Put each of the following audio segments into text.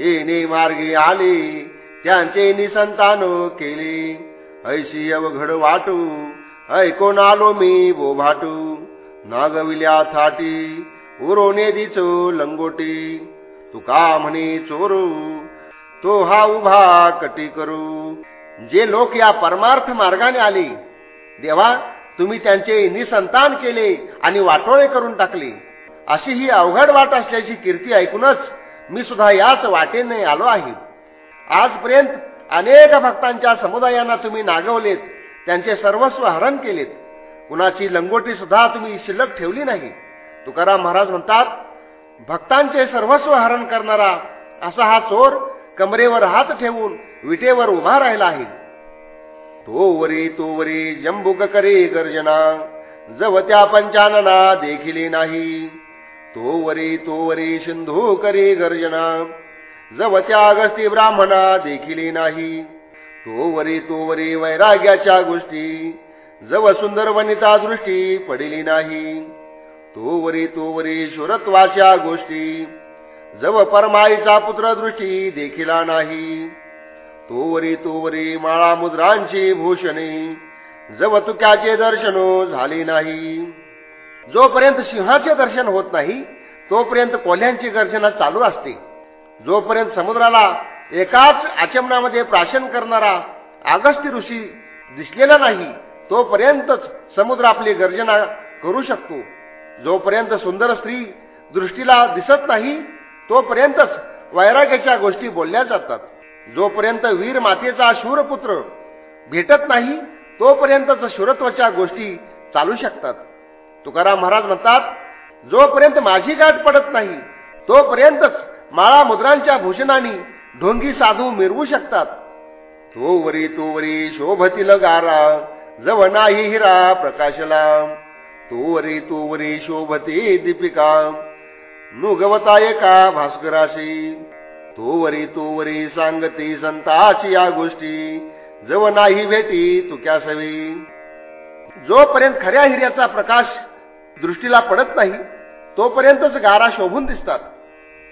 येणे मार्गी आले त्यांचे निसंतान केले. ऐशी अवघड वाटू ऐकून आलो मी बोभाटू. नागविल्या थाटी उरोने दिचो लंगोटी. तुका म्हणे चोरू तो हा उभा कटी करू. जे लोक या परमार्थ मार्गाने आले देवा तुम्ही त्यांचे निसंतान केले आणि वाटोळे करून टाकले. अशी ही अवघड वाट असल्याची कीर्ती ऐकूनच मी सुद्धा याच वाटेने आलो आहे. आजपर्यंत अनेक भक्तांच्या समुदायांना तुम्ही नागवलेत त्यांचे सर्वस्व हरण केलेत. कुणाची लंगोटी सुद्धा तुम्ही शिल्लक ठेवली नाही. तुकाराम महाराज म्हणतात भक्तांचे सर्वस्व हरण करणारा असा हा चोर कमरेवर हात ठेवून विटेवर उभा राहिला आहे. तो वरी तो वरी जंबुक करे गर्जना जवत्या पंचानना देखिले नाही. तो वरी तो वरी सिंधू करे गर्जना. जवत्या अगस्ती ब्राह्मणा देखिले नाही. तो वरी तो वरी वैराग्याच्या गोष्टी. जव सुंदर वनिता दृष्टी पडिली नाही. तो वरी तो वरी शुरत्वाच्या गोष्टी. जव परमाईचा पुत्र दृष्टी देखिला नाही. तो वरी तो वरी माळा मुद्रांची भूषणे. जव तुक्याचे दर्शन झाले नाही. जोपर्यंत सिंहाचे दर्शन होत नाही तोपर्यंत कोल्ह्यांची गर्जना चालू असते. जोपर्यंत समुद्राला एकाच आचमनामध्ये प्राशन करणारा आगस्त्य ऋषी दिसलेला नाही तोपर्यंतच समुद्र आपली गर्जना करू शकतो. जोपर्यंत सुंदर स्त्री दृष्टीला दिसत नाही तोपर्यंतच वैराग्याच्या गोष्टी बोलल्या जातात. जोपर्यंत वीर मातेचा शूरपुत्र भेटत नाही तोपर्यंतच शुरत्वाच्या गोष्टी चालू शकतात. तुकाराम महाराज म्हणतात जोपर्यंत माझी गाठ पडत नाही तोपर्यंतच माळा मुद्रांच्या भूषणाने ढोंगी साधू मिरवू शकतात. तो वरी तो वरी शोभतील गारा जव नाही हिरा प्रकाशला. तो वरी तो वरी शोभते दीपिका नुगवता एका भास्कराशी. तो वरी तो वरी सांगते संताची या गोष्टी जव नाही भेटी तुक्या सवी जोपर्यंत खऱ्या हिऱ्याचा प्रकाश दृष्टीला पडत नाही तोपर्यंतच गारा शोभून दिसतात.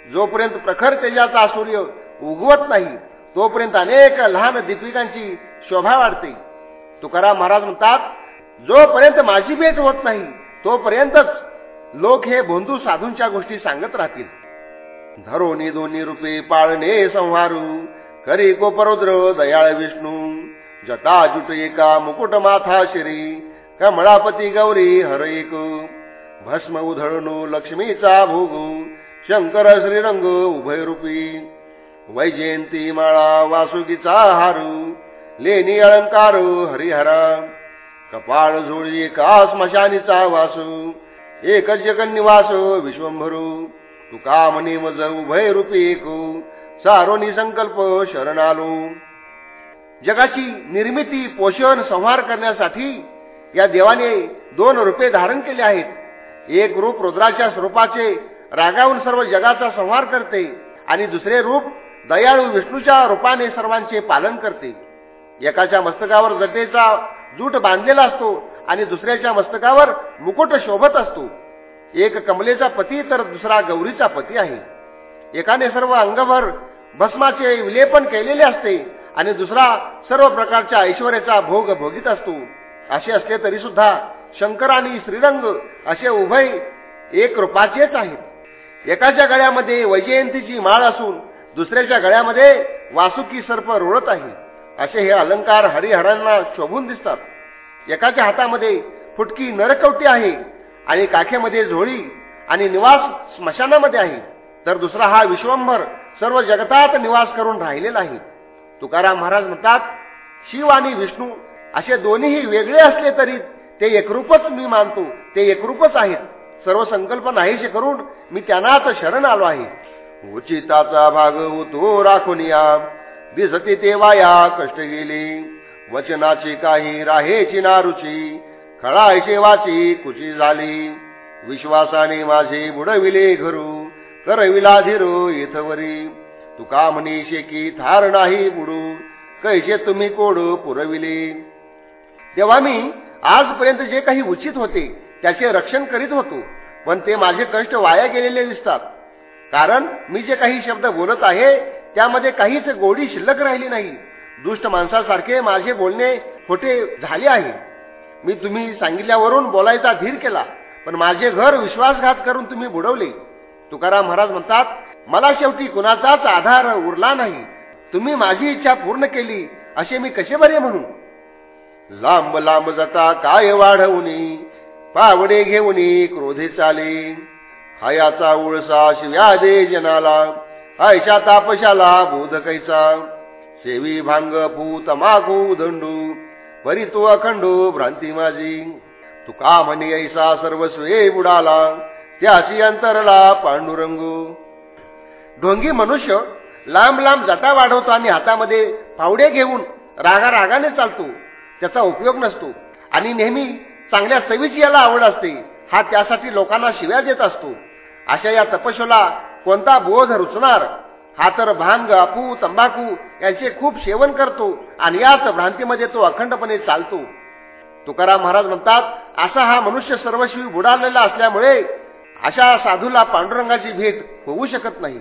जोपर्यंत प्रखर तेजाचा सूर्य उगवत नाही तोपर्यंत अनेक लहान दीपिकांची शोभा वाढते. तुकाराम महाराज म्हणतात जोपर्यंत माझी भेट होत नाही तोपर्यंतच लोक हे भोंदू साधूंच्या गोष्टी सांगत राहतील. धरोनी दोन्ही रूपे पाळणे संहारू करी गोपरुद्र दयाळ विष्णू जटा जुट एका मुकुट माथा शिरी कमळापती गौरी हर एक. भस्म उधळणू लक्ष्मीचा भोग शंकर श्रीरंग उभय रूपी वैजयंती माळा वासुकीचा हारू लेणी अलंकार हरिहरा. कपाळ झोळी का स्मशानीचा वासू एकच जगन्निवास विश्वंभरू. तुका म्हणे मज उभय रूपी एक सारोनी संकल्प शरण आलो जगाची निर्मिती पोषण संहार करण्यासाठी या देवाने दोन रूपे धारण केले आहेत. एक रूप रुद्राच्या स्वरूपाचे रागावून सर्व जगाचा संहार करते आणि दुसरे रूप दयाळू विष्णूच्या रूपाने सर्वांचे पालन करते. एकाच्या मस्तकावर जटेचा जूट बांधलेला असतो आणि दुसऱ्याच्या मस्तकावर मुकुट शोभत असतो. एक कमलेचा पती तर दुसरा गौरीचा पती आहे. एकाने सर्व अंगभर भस्माचे विलेपन केलेले असते आणि दुसरा सर्व प्रकारच्या ऐश्वर्याचा भोग भोगीत असतो. असे असले तरी सुद्धा शंकर आणि श्रीरंग असे उभय एक रूपाचेच आहेत. एकाच्या गळ्यामध्ये वैजयंतीची माळ असून दुसऱ्याच्या गळ्यामध्ये वासुकी सर्प रोळत आहे. असे हे अलंकार हरिहरांना शोभून दिसतात. एकाच्या हातामध्ये फुटकी नरकवटी आहे आणि काखेमध्ये झोळी आणि निवास स्मशानामध्ये आहे. तर दुसरा हा विश्वंभर सर्व जगतात निवास करून राहिलेला आहे. तुकाराम महाराज म्हणतात शिव आणि विष्णू असे दोन्हीही वेगळे असले तरी ते एकरूपच मी मानतो ते एकरूपच आहेत. सर्व संकल्प नाहीशी करून मी त्यांनाच शरण आलो आहे. उचिताचा भाग उतो राखून या. दिसती तेव्हा या कष्ट गेले. वचनाची काही राहेची नारुची खळायचे वाची कुची झाली. विश्वासाने माझे बुडविले घरू करविला धीरो येथवरी तुका म्हणीशे की थार नाही बुडू कैसे तुम्ही कोडू पुरविले? तेव्हा मी आजपर्यंत जे काही उचित होते त्याचे रक्षण करीत होतो. पण ते माझे कष्ट वाया गेलेले दिसतात. कारण मी जे काही शब्द बोलत आहे त्यामध्ये काहीच गोडी शिल्लक राहिली नाही. दुष्ट माणसासारखे माझे बोलणे खोटे झाले आहे. मी तुम्ही सांगितल्यावरून बोलायचा धीर केला पण माझे घर विश्वासघात करून तुम्ही बुडवले. तुकाराम महाराज म्हणतात मला शेवटी कुणाचाच आधार उरला नाही. तुम्ही माझी इच्छा पूर्ण केली असे मी कसे बरे म्हणू? लांब लांब जाता काय वाढवणी पावडे घेऊनी क्रोधे चाले. हयाचा उळसा शिव्या दे जनाला. आयशा तापशाला बोध कैचा. सेवी भांग पू तमाकू दंडू परी तो अखंडो भ्रांती माझी. तुका म्हणे ऐसा सर्वस्वे बुडाला? त्याची अंतरला पांडुरंगू. ढोंगी मनुष्य लांब लांब जाता वाढवतो आणि हातामध्ये फावडे घेऊन रागा रागाने चालतो. त्याचा उपयोग नसतो. आणि नेहमी चांगल्या चवीची याला आवड असते. हा त्यासाठी लोकांना शिव्या देत असतो. अशा या तपस्याला कोणता बोध रुचणार? हा तर भांग अफू तंबाखू यांचे खूप सेवन करतो आणि याच भ्रांतीमध्ये तो अखंडपणे चालतो. तुकाराम महाराज म्हणतात असा हा मनुष्य सर्वस्वी बुडालेला असल्यामुळे अशा साधूला पांडुरंगाची भेट होऊ शकत नाही.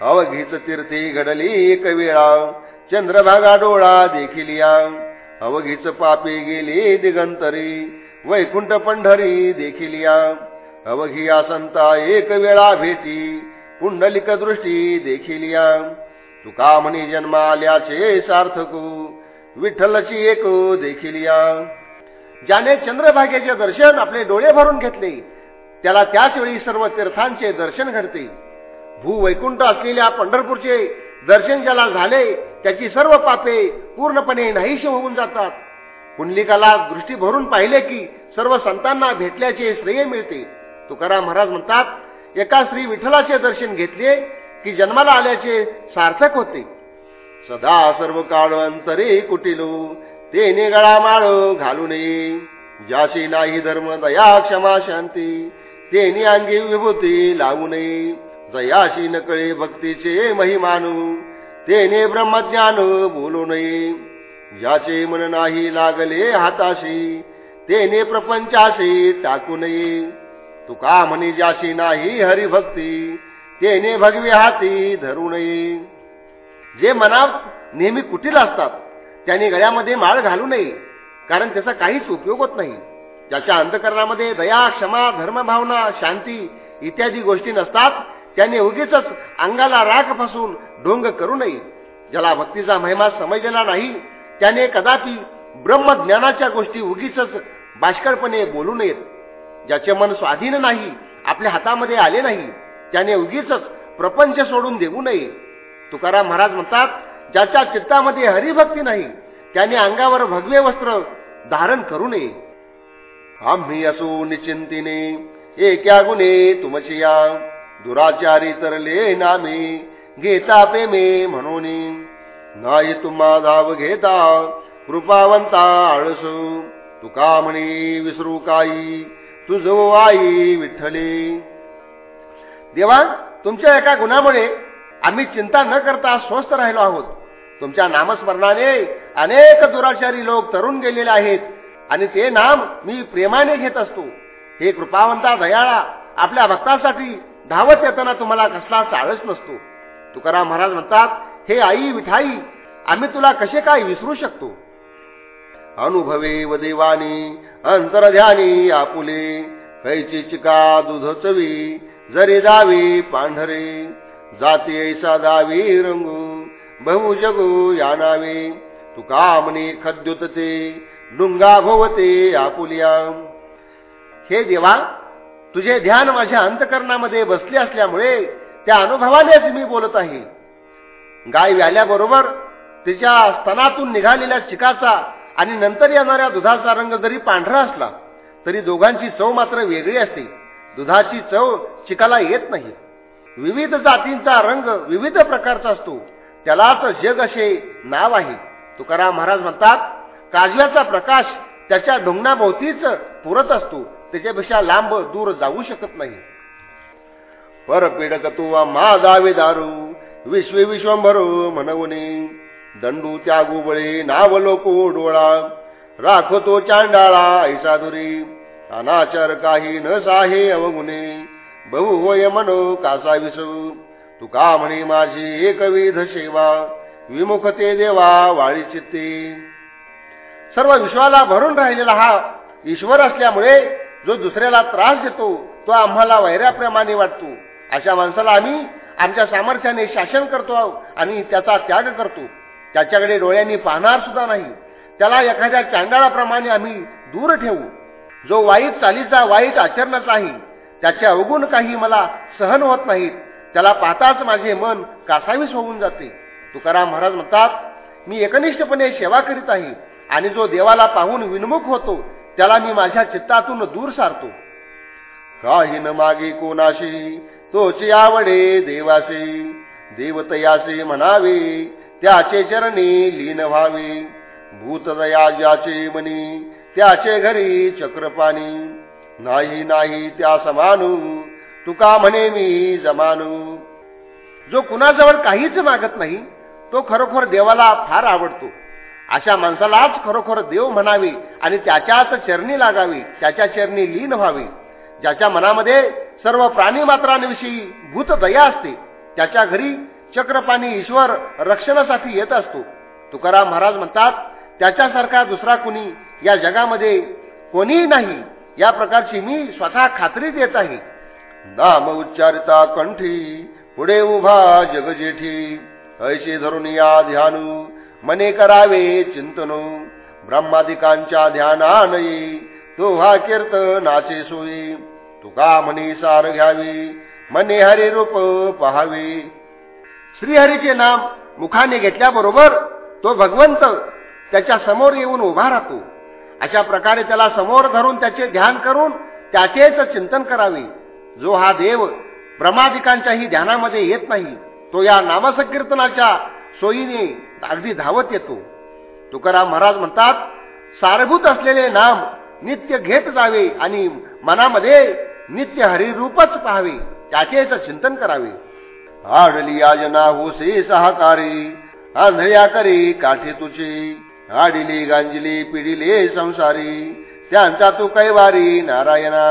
अवघीच तीर्थी घडली एक वेळा. चंद्रभागा डोळा देखील या. अवघीच पापी गेली दिगंतरी. वैकुंठ पंढरी देखील या. अवघी संता एक वेळा भेटी. पुंडलिक दृष्टी देखील या. तुका म्हणी जन्माल्याचे सार्थकू. विठ्ठलची एक देखील या. ज्याने चंद्रभागेचे दर्शन आपले डोळे भरून घेतले त्याला त्याच वेळी सर्व तीर्थांचे दर्शन घडते. भूवैकुंठ असलेल्या पंढरपूरचे दर्शन ज्याला झाले त्याची सर्व पापे पूर्णपणे नाहीशी होऊन जातात. कुंडलिकाला दृष्टी भरून पाहिले की सर्व संतांना भेटल्याचे श्रेय मिळते. तुकाराम महाराज म्हणतात एका श्री विठ्ठलाचे दर्शन घेतले की जन्माला आल्याचे सार्थक होते. सदा सर्व काळ अंतरे कुटिलो ते निगळा माळ घालू नये ज्याशी नाही धर्म दया क्षमा शांती तेने अंगी विभूती लावू नये जयाशी नकळे भक्तीचे महिमानू तेने ब्रह्मज्ञान बोलू नये. ज्याचे मन नाही लागले हाताशी तेने प्रपंचाशी टाकू नये. तुका म्हणे ज्याशी नाही हरिभक्ती तेने भगवे हाती धरू नये. जे मनात नेहमी कुटील असतात त्याने गळ्यामध्ये माळ घालू नये कारण त्याचा काहीच उपयोग होत नाही. ज्याच्या अंतकरणामध्ये दया क्षमा धर्मभावना शांती इत्यादी गोष्टी नसतात त्याने उगीच अंगाला राख फसून ढोंग करू नये. ज्याला भक्तीचा महिमा समजलेला नाही त्याने कदापि ब्रह्मज्ञानाच्या गोष्टी उगीच बाष्कळपणे बोलू नयेत. ज्याचे मन स्वाधीन नाही आपल्या हातामध्ये आले नाही त्याने उगीच प्रपंच सोडून देऊ नये. तुकाराम महाराज म्हणतात ज्याच्या चित्तामध्ये हरिभक्ती नाही त्याने अंगावर भगवे वस्त्र धारण करू नये. आम्ही असो निश्चिंतीने एका गुणे तुमचिया दुराचारी तरले नामे घेता प्रेमे म्हणून. नाही तुम्हा धाव घेता कृपावंता आळसू. तुका म्हणे विसरू काही तुझ आई विठ्ठले. देवा तुमच्या एका गुणामुळे आम्ही चिंता न करता स्वस्थ राहिलो आहोत. तुमच्या नामस्मरणाने अनेक दुराचारी लोक तरुण गेलेले आहेत आणि ते नाम मी प्रेमाने घेत असतो. हे कृपावंता दयाळा आपल्या भक्तासाठी धावत येताना तुम्हाला कसला चाळच नसतो. तुकाराम महाराज म्हणतात हे आई विठाई आम्ही तुला कसे काय विसरू शकतो? अनुभवे व देवानी अंतरध्यानी आपुले कैची चिका दुध चवी जरी दावी पांढरे जाती ऐसा दावी रंगू बहु जगू या नावे तुका म्हणे खद्युतते डुंगा भोवते आपुलिया. हे देवा तुझे ध्यान माझ्या अंतकरणामध्ये बसले असल्यामुळे त्या अनुभवानेच मी बोलत आहे. गाय व्याल्याबरोबर तिच्या स्तनातून निघालेल्या चिकाचा आणि नंतर येणाऱ्या दुधाचा रंग जरी पांढरा असला तरी दोघांची चव मात्र वेगळी असते. दुधाची चव चिकाला येत नाही. विविध जातींचा रंग विविध प्रकारचा असतो. त्यालाच जग असे नाव आहे. तुकाराम महाराज म्हणतात काजव्याचा प्रकाश त्याच्या ढोंगणाभोवतीच पुरत असतो. त्याच्यापेक्षा लांब दूर जाऊ शकत नाही. परपीडक तुवा मा जावे दारू विश्वे विश्वंभर म्हणवणे. दंडू त्या गुबळे नाव लोको डोळा. राखतो चांडाळा ऐसा दुरी. अनाचर काही न साहे अवगुणे. बहु होय मनो कासा विसू तुका म्हणे माझी एकविध सेवा? विमुखते देवा वाळी चित्ते. सर्व विश्वाला भरून राहिलेला हा ईश्वर असल्यामुळे जो दुसऱ्याला त्रास देतो तो आम्हाला वैऱ्याप्रमाणे वाटतो. अशा माणसाला आम्ही आमच्या सामर्थ्याने शासन करतो आणि त्याचा त्याग करतो. त्याच्याकडे डोळ्यांनी पाहणार सुद्धा नाही. त्याला एखाद्या चांडाळाप्रमाणे आम्ही दूर ठेवू. जो वाईट चालीचा वाईट आचरणाचा आहे त्याचे अवगुण काही मला सहन होत नाहीत. त्याला पाहताच माझे मन कासावीस होऊन जाते. तुकाराम महाराज म्हणतात मी एकनिष्ठपणे सेवा करीत आहे आणि जो देवाला पाहून विनमुख होतो त्याला मी माझ्या चित्तातून दूर सारतो. काही न मागे कोणाशी तोची आवडे देवासे देवतयासे म्हणावे त्याचे चरणी लीन व्हावे. भूतदया ज्याचे मनी त्याचे घरी चक्रपाणी. नाही नाही त्या समानू तुका म्हणे मी जमानू. जो कुणाजवळ काहीच मागत नाही तो खरोखर देवाला फार आवडतो. अशा माणसालाच खरोखर देव म्हणावे आणि त्याच्याच चरणी लागावी त्याच्या चरणी लीन व्हावी. ज्याच्या मनामध्ये सर्व प्राणी मात्रांविषयी भूत दया असते त्याच्या घरी चक्रपाणी ईश्वर रक्षणासाठी येत असतो. तुकाराम महाराज म्हणतात त्याच्यासारखा दुसरा कुणी या जगामध्ये कोणीही नाही या प्रकारची मी स्वतः खात्री देत आहे. नाम उच्चारिता कंठी पुढे उभा जगजेठी ऐशी धरून या ध्यानू मने करावे चिंतन. ब्रह्मादिकांच्या ध्यानानयी तो हा कीर्तनाचे सोयी. तुका म्हणी सार घ्यावी मने हरी रूप पहावे. श्रीहरीचे नाम मुखाने घेतल्याबरोबर तो भगवंत त्याच्यासमोर येऊन उभा राहतो. अशा प्रकारे त्याला समोर धरून त्याचे ध्यान करून त्याचेच चिंतन करावे. जो हा देव ब्रह्मादिकांच्याही ध्यानामध्ये येत नाही तो या नामसंकीर्तनाच्या सोयीने अगदी धावत येतो. तुकाराम महाराज म्हणतात सारभूत असलेले नाम नित्य घेत जावे आणि मनामध्ये नित्य हरिरूपच पाहावे त्याचेच चिंतन करावे. आडली याजना होसे सहकारी आंधळ्या करी काठी तुझी आडिली गांजली पिढिले संसारी त्यांचा तू कैवारी नारायणा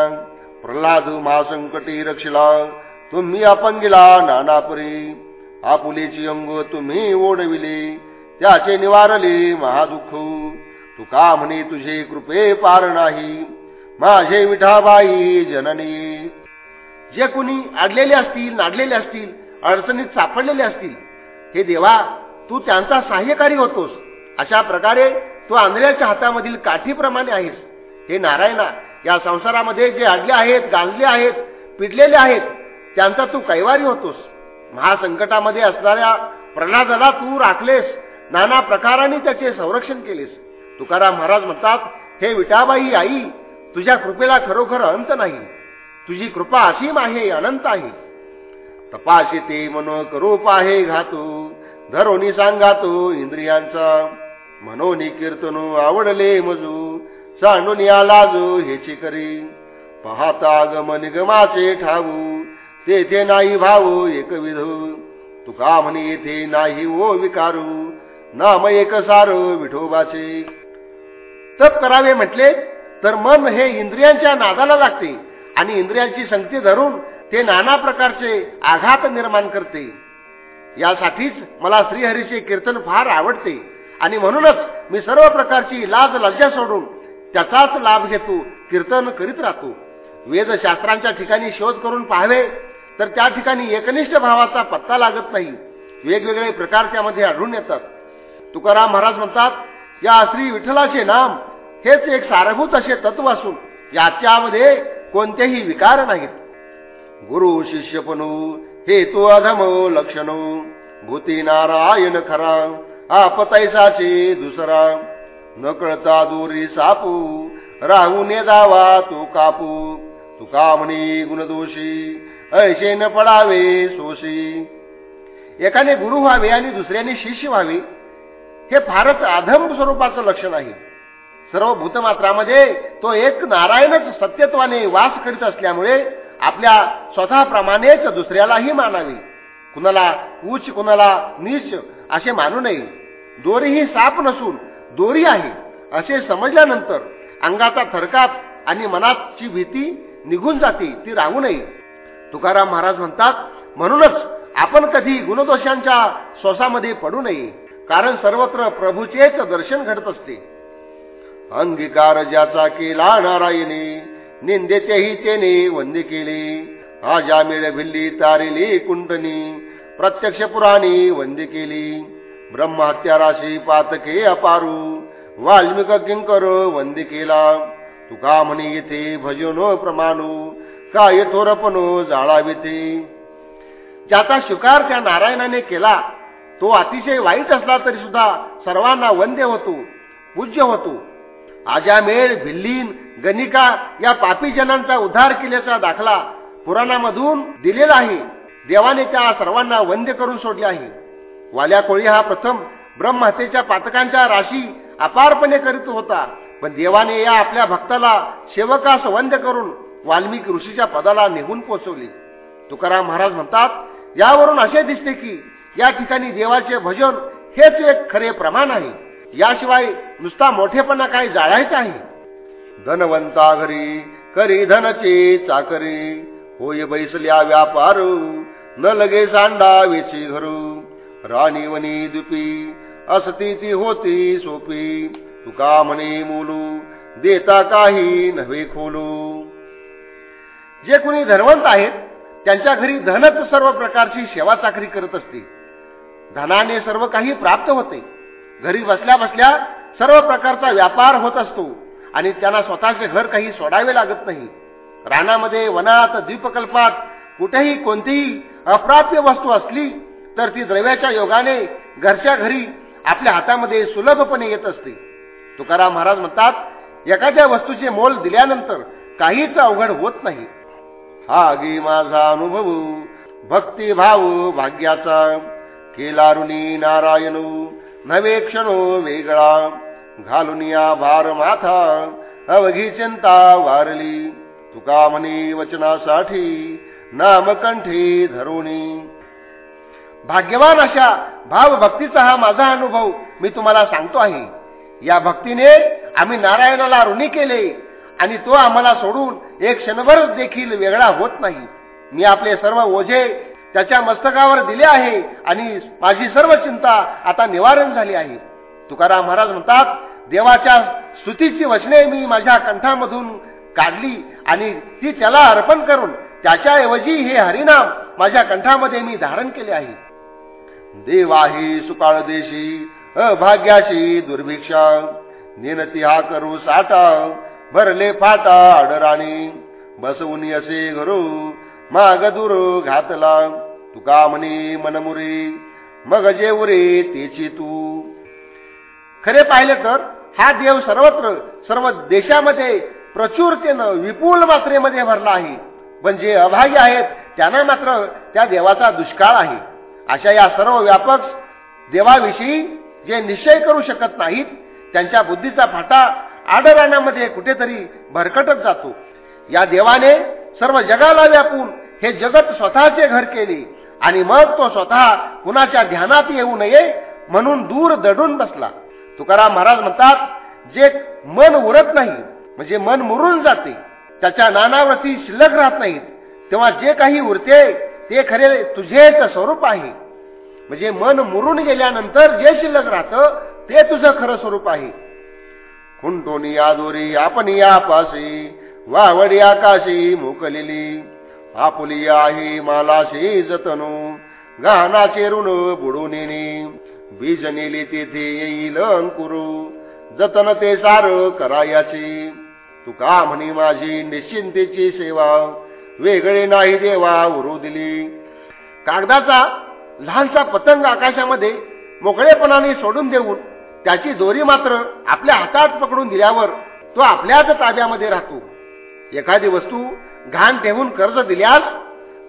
प्रल्हाद महासंकटी रक्षिला तुम्ही आपण गेला नानापुरी. आपुलीची अंग तुम्ही ओढविले त्याचे निवारले महादुःख तुका म्हणे तुझे कृपे पार नाही? माझे विठाबाई जननी. जे कुणी अडलेले असतील नाडलेले असतील अडचणीत सापडलेले असतील हे देवा तू त्यांचा सहाय्यकारी होतोस. अशा प्रकारे तू आंधळ्याच्या हातामधील काठीप्रमाणे आहेस. हे नारायणा या संसारामध्ये जे अडले आहेत गांजले आहेत पिडलेले आहेत त्यांचा तू कैवारी होतोस. महासंकटामध्ये असणाऱ्या प्रणादाला तू राखलेस नाना प्रकाराने त्याचे संरक्षण केलेस. तुकाराम महाराज म्हणतात हे विटाबाई आई तुझ्या कृपेला खरोखर अंत नाही. तुझी कृपा असीम आहे अनंत आहे. तपाशी ते मनो करूप आहे घातू. धरोनी सांगातो इंद्रियांचा. मनोनी कीर्तनो आवडले मजू. सांडून या लाजू हेची करी. पाहता गम निगमाचे ठाऊ तेथे नाही भाऊ एकविध तुका म्हणे येथे नाही ओ विकारू. नाम एक सार विठोबाचे. तप करावे म्हटले तर मन हे इंद्रियांच्या नादाला लागते आणि इंद्रियांची संगती धरून ते नाना प्रकारचे आघात निर्माण करते. यासाठीच मला श्रीहरीचे कीर्तन फार आवडते आणि म्हणूनच मी सर्व प्रकारची लाज लज्जा सोडून त्याचाच लाभ घेतो कीर्तन करीत राहतो. वेदशास्त्रांच्या ठिकाणी शोध करून पाहावे तर त्या ठिकाणी एकनिष्ठ भावाचा पत्ता लागत नाही. वेगवेगळे प्रकार त्यामध्ये आढळून येतात. तुकाराम महाराज म्हणतात या श्री विठ्ठलाचे नाम हेच एक सारभूत असे तत्व असून याच्यामध्ये कोणतेही विकार नाहीत. गुरु शिष्यपणू हे तो अधम लक्षण भूती नारायण खरा आपतैसाचे दुसरा. न कळता दोरी सापू राहून दावा तो कापू. तुका म्हणे गुणदोषी ऐसे न पडावे सोशी. एकाने गुरु व्हावे आणि दुसऱ्याने शिष्य व्हावे हे फारच आधम स्वरूपाचं लक्षण आहे. सर्व भूतमात्रामध्ये तो एक नारायणच सत्यत्वाने वास करीत असल्यामुळे आपल्या स्वतःप्रमाणेच दुसऱ्यालाही मानावे. कुणाला उच्च कुणाला नीच असे मानू नये. दोरी ही साप नसून दोरी आहे असे समजल्यानंतर अंगाचा थरकाप आणि मनाची भीती निघून जाते ती राहू नये. तुकाराम महाराज म्हणतात म्हणूनच आपण कधी गुणदोषांच्या श्वासामध्ये पडू नये कारण सर्वत्र प्रभूचेच दर्शन घडत असते. अंगीकार ज्याचा केला नारायणी निंदेचेही तेने वंदे केले. आजा मेळ भिल्ली तारिली कुंटनी प्रत्यक्ष पुराणी वंदे केली. ब्रह्महत्या राशी पातके अपारू वाल्मिक किंकर वंदे केला. तुका म्हणे येथे भजनो प्रमाणू काय थोरपणो जाळाविते ज्याचा शिकार त्या नारायणाने केला तो अतिशय वाईट असला तरी सुद्धा सर्वांना वंद्य होतो पूज्य होतो. आजामेळ भिल्लीन गणिका या पापीजनांचा उद्धार केल्याचा दाखला पुराणामधून दिलेला आहे. देवाने त्या सर्वांना वंद्य करून सोडले आहे. वाल्या कोळी हा प्रथम ब्रह्महत्येच्या पातकांच्या राशी अपारपणे करीत होता. पण देवाने या आपल्या भक्ताला सेवकास वंद्य करून वाल्मिकी ऋषीच्या पदाला निघून पोचवले. तुकाराम महाराज म्हणतात यावरून असे दिसते की या ठिकाणी देवाचे भजन हेच एक खरे प्रमाण आहे. याशिवाय नुसता मोठेपणा काही जाळायचा आहे? धनवंता घरी करी धनचे चाकरी. होय बैसल्या व्यापार न लगे सांडा वेची घरू. राणी वनी दुपी असती ती होती सोपी. तुका म्हणे मुलू देता काही नव्हे खोलू. जे कुणी धनवंत आहेत त्यांच्या घरी धनच सर्व प्रकारची सेवा चाकरी करत असते. धनाने सर्व काही प्राप्त होते. घरी बसल्या बसल्या सर्व प्रकारचा व्यापार होत असतो आणि त्यांना स्वतःचे घर काही सोडावे लागत नाही. रानामध्ये वनात द्वीपकल्पात कुठेही कोणतीही अप्राप्य वस्तू असली तर ती द्रव्याच्या योगाने घरच्या घरी आपल्या हातामध्ये सुलभपणे येत असते. तुकाराम महाराज म्हणतात एखाद्या वस्तूचे मोल दिल्यानंतर काहीच अवघड होत नाही. हा गे माझा अनुभव. भक्तिभाव भाग्याचा. केला ऋणी नारायण नवे क्षणो वेगळा. घालून या भार माथा अवघी चिंता वारली. तुका म्हणे वचनासाठी नामकंठी धरुणी भाग्यवान अशा भाव भक्तीचा हा माझा अनुभव मी तुम्हाला सांगतो आहे. या भक्तीने आम्ही नारायणाला ऋणी केले. आणि तो आम्हाला सोडून एक क्षणभर देखील वेगळा होत नाही. मी आपले सर्व ओझे त्याच्या मस्तकावर दिले आहे आणि माझी सर्व चिंता आता निवारण झाली आहे. तुकाराम महाराज म्हणतात देवाच्या स्तुतीची वचने मी माझ्या कंठामधून काढली आणि ती त्याला अर्पण करून त्याच्याऐवजी हे हरिनाम माझ्या कंठामध्ये मी धारण केले आहे. देवाही सुकाळ देशी अभाग्याशी दुर्भिक्षा निनती हा करू साठा. भरले फाटा आडराणी बसवून असे घरू माग दूर घातला. तुका म्हणे मनमुरे मग जे उरे तेची तू. खरे पाहिले तर हा देव सर्वत्र सर्व देशामध्ये प्रचुरतेनं विपुल मात्रेमध्ये भरला आहे. पण जे अभागी आहेत त्यांना मात्र त्या देवाचा दुष्काळ आहे. अशा या सर्व व्यापक देवाविषयी जे निश्चय करू शकत नाहीत त्यांच्या बुद्धीचा फाटा आडराण्यामध्ये कुठेतरी भरकटत जातो. या देवाने सर्व जगाला व्यापून हे जगत स्वतःचे घर केले आणि मग तो स्वतः कुणाच्या ध्यानात येऊ नये म्हणून दूर दडून बसला. तुकाराम महाराज म्हणतात जे मन उरत नाही म्हणजे मन मुरून जाते त्याच्या नानावरती शिल्लक राहत नाहीत. तेव्हा जे काही उरते ते खरे तुझेच स्वरूप आहे. म्हणजे मन मुरून गेल्यानंतर जे शिल्लक राहतं ते तुझं खरं स्वरूप आहे. खुंटोनी या आपण या पाशी वावडी आकाशी मुकलेली. आपुली आहे मालाशी जतनो गानाचे ऋण बुडून बीज नेली तेथे येईल अंकुरू जतन ते सार करायाचे. तुका म्हणी माझी निश्चिंतेची सेवा वेगळे नाही देवा उरू दिली. कागदाचा लहानसा पतंग आकाशामध्ये मोकळेपणाने सोडून देऊन त्याची दोरी मात्र आपल्या हातात पकडून दिल्यावर तो आपल्याच ताब्यामध्ये राहतो. एखादी वस्तू घाण ठेवून कर्ज दिल्यास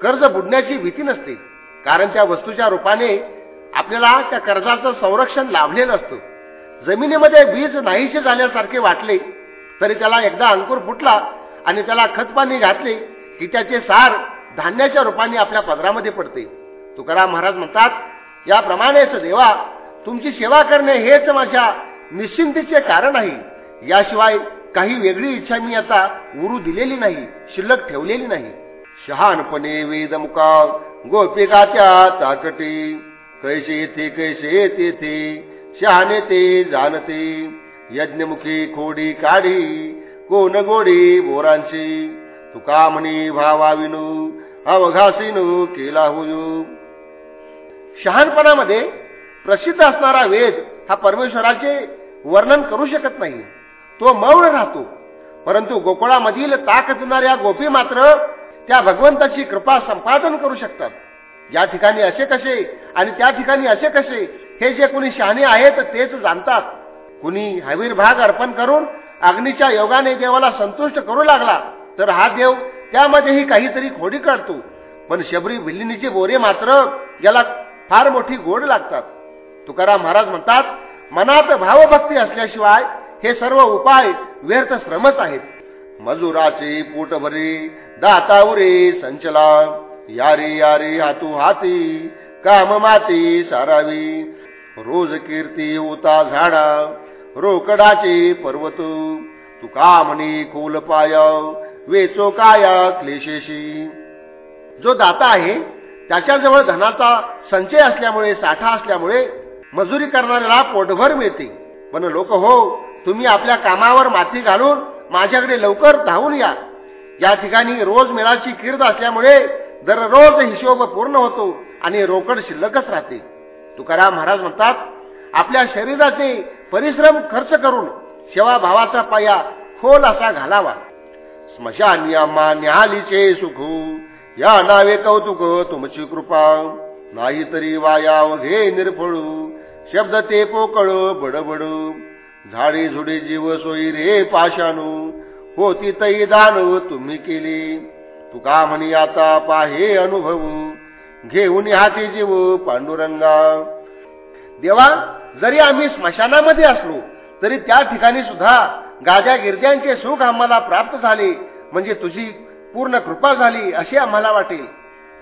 कर्ज बुडण्याची भीती नसते कारण त्या वस्तूच्या रूपाने आपल्याला त्या कर्जाचं संरक्षण लाभलेलं असतं. जमिनीमध्ये बीज नाहीसे झाल्यासारखे वाटले तरी त्याला एकदा अंकुर फुटला आणि त्याला खतपाणी घातले की त्याचे सार धान्याच्या रूपाने आपल्या पदरामध्ये पडते. तुकाराम महाराज म्हणतात याप्रमाणेच देवा तुमची सेवा करणे हेच माझ्या निश्चिंतीचे कारण आहे. याशिवाय काही वेगळी इच्छा मी आता उरू दिलेली नाही शिल्लक ठेवलेली नाही. शहानपणे वेदमुका गोपिकाच्या ताकटी. कैसे येथे कैसे येथे शहाणे ते जाणते. यज्ञमुखी खोडी काढी कोण गोडी बोरांची तुका म्हणी भावाविनू अवघासीनू केला होयू शहाणपणामध्ये प्रसिद्ध असणारा वेद हा परमेश्वराचे वर्णन करू शकत नाही. तो मौन राहतो. परंतु गोकुळामधील ताक देणाऱ्या गोपी मात्र त्या भगवंताची कृपा संपादन करू शकतात. या ठिकाणी असे कसे आणि त्या ठिकाणी असे कसे हे जे कुणी शहाणे आहेत तेच जाणतात. कुणी हवीर भाग अर्पण करून अग्नीच्या योगाने देवाला संतुष्ट करू लागला तर हा देव त्यामध्येही काहीतरी खोडी काढतो. पण शबरी भिल्लिनीचे बोरे मात्र याला फार मोठी गोड लागतात. तुकाराम महाराज म्हणतात मनात भावभक्ती असल्याशिवाय हे सर्व उपाय व्यर्थ श्रमच आहेत. मजुराचे पोटभरी दातावरे संचला यारी यारी हातू हाती काम माती सारावी. रोज कीर्ती होता झाडा रोकडाचे पर्वत तुका म्हणी खोल पाय वेचो काया क्लेशेशी. जो दाता आहे त्याच्याजवळ धनाचा संचय असल्यामुळे साठा असल्यामुळे मजुरी करणाऱ्याला पोटभर मिळते. पण लोक हो तुम्ही आपल्या कामावर माती घालून माझ्याकडे लवकर धावून या. या ठिकाणी रोज मेळाची कीर्द असल्यामुळे दररोज हिशोब पूर्ण होतो आणि रोकड शिल्लकच राहते. तुकाराम महाराज म्हणतात आपल्या शरीराचे परिश्रम खर्च करून सेवा भावाचा पाया खोल असा घालावा. स्मशान यामा न्याहालीचे सुख या नावे कौतुक तुमची कृपा. नाही तरी वायाव घे निर्फळू. शब्द ते पोकळ बडबड. झाडे झुडे जीव सोयी रे पाशाणू होती तई दान तुम्ही केली. तुका म्हणी आता पाहे अनुभव. घेऊन हाती जीव पांडुरंगा. देवा जरी आम्ही स्मशानामध्ये असलो तरी त्या ठिकाणी सुद्धा गाजा गिरजांचे सुख आम्हाला प्राप्त झाले. म्हणजे तुझी पूर्ण कृपा झाली असे आम्हाला वाटेल.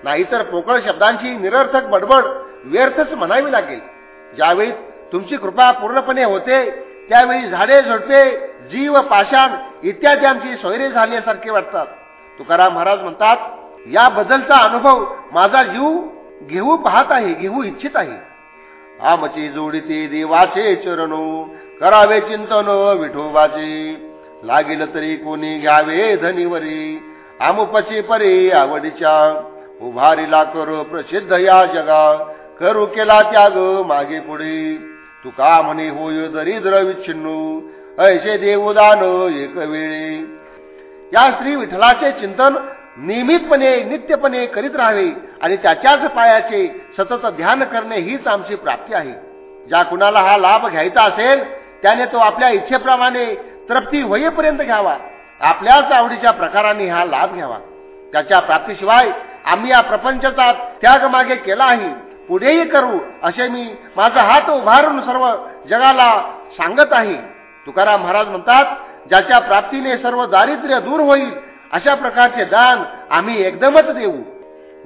नाहीतर पोकळ शब्दांची निरर्थक बडबड व्यर्थच म्हणावी लागेल. ज्यावेळी तुमची कृपा पूर्णपणे होते त्यावेळी झाडे झडपे जीव पाषाण इत्यादी आमची सोयरे झाल्यासारखे वाटतात. तुकाराम महाराज म्हणतात या बदलचा अनुभव माझा जीव घेऊ पाहत आहे घेऊ इच्छित आहे. आमची जोडीते देवाचे चरणो करावे चिंतन विठोबाचे. लागेल तरी कोणी घ्यावे धनीवरी आमुपची परे आवडीच्या. उभारीला कर प्रसिद्ध या जगा. करू केला त्याग मागे पुढे. तुका म्हणे होय दरिद्र विच्छिन्नू ऐसे देवदान एक वेळे. या श्री विठ्ठलाचे चिंतन नियमितपणे नित्यपणे करीत राहावे आणि त्याच्याच पायाचे सतत ध्यान करणे हीच आमची प्राप्ती आहे. ज्या कुणाला हा लाभ घ्यायचा असेल त्याने तो आपल्या इच्छेप्रमाणे तृप्ती होईपर्यंत घ्यावा. आपल्याच आवडीच्या प्रकाराने हा लाभ घ्यावा. त्याच्या प्राप्तीशिवाय आम्ही या प्रपंचाचा त्याग मागे केला आहे. पुढेही करू असे मी माझा हात उभारून सर्व जगाला सांगत आहे. तुकाराम महाराज म्हणतात ज्याच्या प्राप्तीने सर्व दारिद्र्य दूर होईल अशा प्रकारचे दान आम्ही एकदमच देऊ.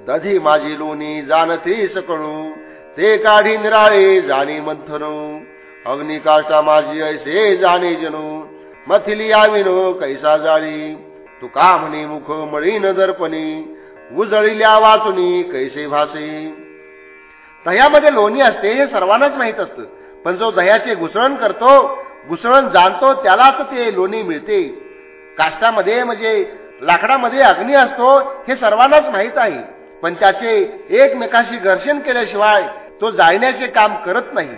दधी माझी लोणी जाणते सकळू ते काढी निराळे जाणे मंथनो. अग्निकाष्टा माझी ऐसे जाणे जनू मथिली आविनो कैसा जाळी. तुका म्हणे मुख मळी दर्पणी उजळील्या वाचुनी कैसे भासे. दह्यामध्ये लोणी असते हे सर्वांनाच माहीत असतं. पण जो दह्याचे घुसळण करतो घुसळण जाणतो त्यालाच ते लोणी मिळते. काष्टामध्ये म्हणजे लाकडामध्ये अग्नी असतो हे सर्वांनाच माहीत आहे. पण त्याचे एकमेकाशी घर्षण केल्याशिवाय तो जाळण्याचे काम करत नाही.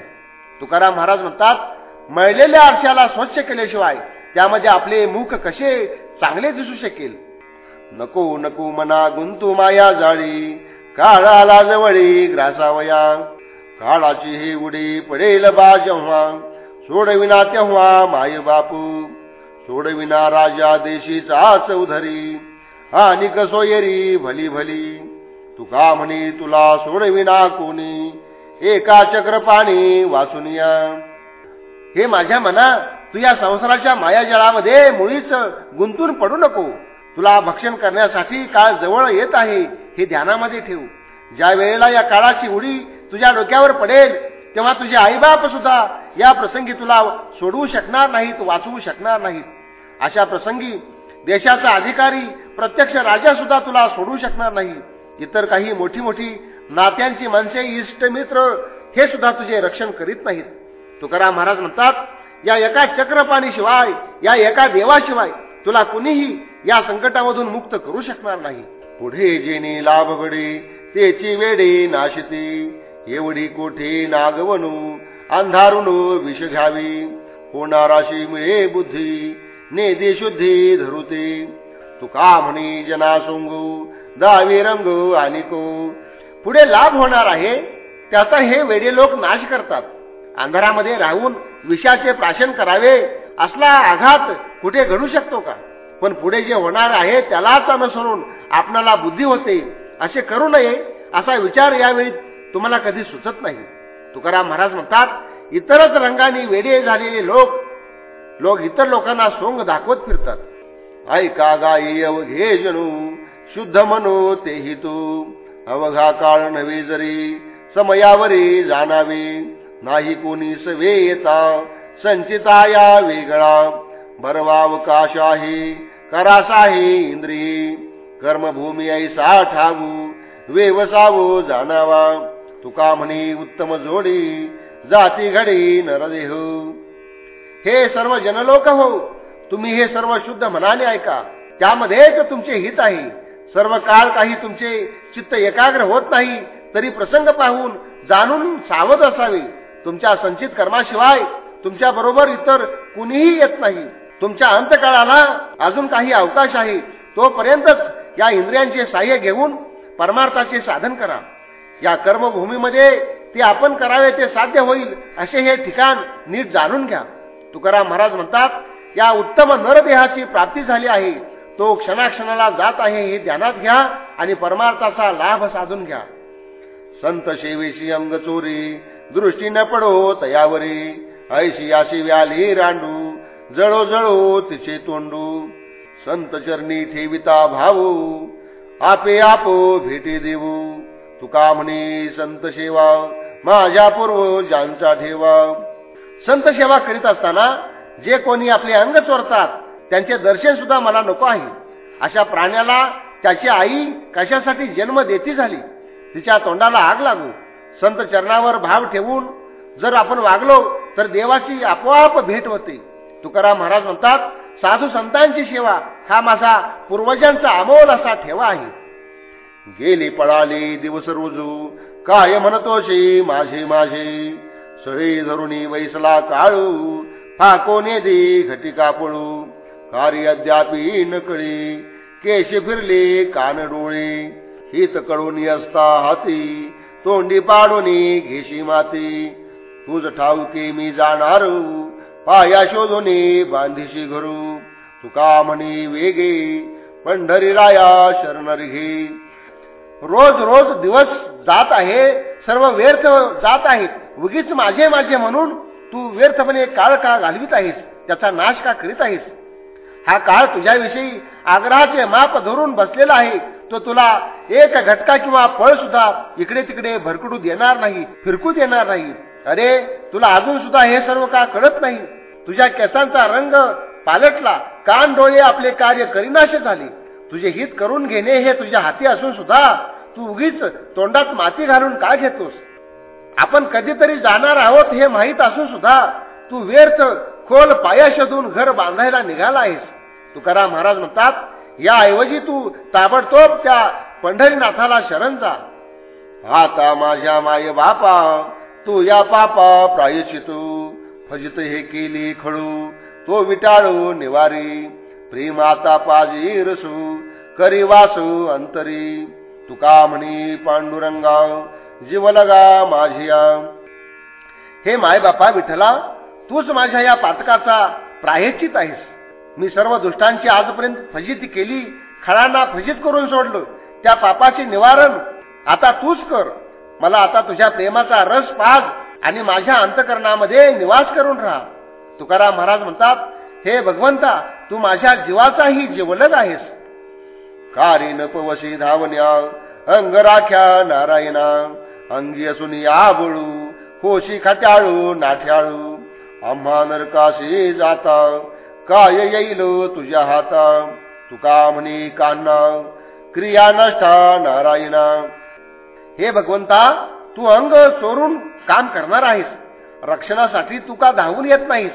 तुकाराम महाराज म्हणतात मळलेल्या आरशाला स्वच्छ केल्याशिवाय त्यामध्ये आपले मुख कसे चांगले दिसू शकेल? नको नको मना गुंतू माया जाळी. काळाला जवळी ग्रासावया. काळाची ही उडी पडेल बा जेव्हा. सोडविना तेव्हा माय बापू. सोडविना राजा देशीचा चौधरी. आणि कसोयरी भली भली. तुका म्हणी तुला सोडविना कोणी. एका चक्र पाणी वाचुनिया हे माझ्या मना तू या संसाराच्या मायाजळामध्ये मुळीच गुंतून पडू नको. तुला भक्षण करण्यासाठी काळ जवळ येत आहे हे ध्यानामध्ये ठेव. ज्या वेळेला या काळाची उडी तुझ्या डोक्यावर पडेल तेव्हा तुझे आईबाप सुद्धा या प्रसंगी तुला सोडवू शकणार नाहीत वाचवू शकणार नाहीत. अशा प्रसंगी देशाचा अधिकारी प्रत्यक्ष राजा सुद्धा तुला सोडू शकणार नाही. इतर काही मोठी मोठी नात्यांची माणसे इष्ट मित्र हे सुद्धा तुझे रक्षण करीत नाहीत. तुकाराम महाराज म्हणतात या एका चक्रपाणी शिवाय या एका देवाशिवाय तुला कुणीही या संकटामधून मुक्त करू शकणार नाही. पुढे जेने लाभगडे तेची वेडे नाशते. एवढी कोठे नागवणू अंधारून विष घ्यावी. होणाराशी मिळे बुद्धी नेदे शुद्धी धरुते. तुका म्हणे जना सोंगू दावी रंग आणि को पुढे लाभ होणार आहे त्याचा हे वेडे लोक नाश करतात. अंधारामध्ये राहून विषाचे प्राशन करावे असला आघात कुठे घडू शकतो का? पण पुढे जे होणार आहे त्यालाच अनुसरून आपणाला बुद्धी होते असे करू नये असा विचार यावेळी तुम्हाला कधी सुचत नाही. तुकाराम महाराज म्हणतात इतरच रंगाने वेडे झालेले लोक लोक इतर लोकांना सोंग दाखवत फिरतात. ऐका गाई अवघे जणू शुद्ध मनो तेही तू. अवघा काळ नव्हे जरी समयावरी जाणावे. नाही कोणी सवे येता संचिता या वेगळा. भरवावकाश आहे करासा आहे इंद्रिय कर्मभूमी ऐसा ठावू वेवसावो जाणावा. तुका म्हणे उत्तम जोडी. जाती घडी नरदेह. हे सर्व जनलोक हो. तुम्ही हे सर्व शुद्ध मनाने ऐका. त्यामध्येच तुमचे हित आहे. सर्व काळ काही तुमचे चित्त एकाग्र होत नाही तरी प्रसंग पाहून जाणून सावध असावे. तुमच्या संचित कर्माशिवाय तुमच्या बरोबर इतर कुणीही येत नाही. तुमच्या अंतकाळाला अजून काही अवकाश आहे तोपर्यंतच या इंद्रियांचे साह्य घेऊन परमार्थाचे साधन करा. या कर्मभूमीमध्ये ते आपण करावे ते साध्य होईल असे हे ठिकाण नीट जाणून घ्या. तुकाराम महाराज म्हणतात या उत्तम नरदेहाची प्राप्ती झाली आहे. तो क्षणाक्षणाला जात आहे हे ध्यानात घ्या आणि परमार्थाचा लाभ साधून घ्या. संत शेवेशी अंग चोरी दृष्टी न पडो तयावरी ऐशी अशी व्याली रांडू जळो जळो तिचे तोंडू. संत चरणी ठेविता भाऊ आपे आपो भेटी देऊ तुका म्हणे संत सेवा माझ्या पूर्व ज्यांचा ठेवा. संत सेवा करीत असताना जे कोणी आपले अंग चोरतात त्यांचे दर्शन सुद्धा मला नको आहे. अशा प्राण्याला त्याची आई कशासाठी जन्म देती झाली? तिच्या तोंडाला आग लागू. संत चरणावर भाव ठेवून जर आपण वागलो तर देवाची आपोआप भेट होते. तुकाराम महाराज म्हणतात साधू संतांची सेवा हा माझा पूर्वजांचा अमोल असा ठेवा आहे. गेली पळाली दिवस रोजू काय म्हणतोशी माझे माझे? सळी धरुणी वैसला काळू फाकोने दे घटिका पळू कार्य अद्यापी नकळी केशी फिरले कान डोळे. हित कळून असता हाती तोंडी पाडून घेशी माती. तुझ ठाऊके मी जाणारू पाया शोधोनी बांधीशी घरू. तुका म्हणी वेगे पंढरी राया शरणर घे रोज रोज दिवस जात आहे सर्व व्यर्थ जात आहेत उगीच माझे माझे म्हणून तू व्यर्थपणे काळ का घालवित आहेस? त्याचा नाश का करीत आहेस? हा काळ तुझ्याविषयी आग्रहाचे माप धरून बसलेला आहे. तो तुला एक घटका किंवा फळ सुद्धा इकडे तिकडे भरकडू देणार नाही फिरकू देणार नाही. अरे तुला अजून सुद्धा हे सर्व का कळत नाही? तुझ्या केसांचा रंग पालटला कान डोळे आपले कार्य करीनाशे झाले. तुझे हित करून घेणे हे तुझ्या हाती असून सुद्धा तू उगीच तोंडात माती घालून का घेतोस? आपण कधीतरी जाणार आहोत हे माहीत असून सुद्धा तू व्यर्थ खोल पाया शोधून घर बांधायला निघाला आहेस. तुकाराम महाराज म्हणतात या ऐवजी तू ताबडतोब त्या पंढरीनाथाला शरण जा. आता माझ्या माय बापा तू या पापा प्रायचितू फजित हे केली खळू. तो विटाळू निवारी. प्रेमाता पाजी रसू. करी वासू अंतरी. तुका म्हणी पांडुरंगा जीवलगा माझिया. हे माय बापा विठला तूच माझ्या या पातकाचा प्रायचित आहेस. मी सर्व दुष्टांची आजपर्यंत फजिती केली खळांना फजित करून सोडलं. त्या पापाचे निवारण आता तूच कर. मला आता तुझ्या प्रेमाचा रस पाज आणि माझ्या अंतकरणामध्ये निवास करून राहा. तुकाराम महाराज म्हणतात हे भगवंता तू माझ्या जीवाचाही जीवलग आहेस. कारी न पवशी धावण्या अंग राख्या नारायणा अंगी असून आबळू होशी खट्याळू नाठ्याळू आम्हा नरकाशी जाता काय येईल तुझ्या हाता? तुका म्हणी कान्ना क्रिया नष्टा नारायणा हे भगवंता तू अंग चोरून काम करणार आहेस. रक्षणासाठी तू का धावून येत नाहीस?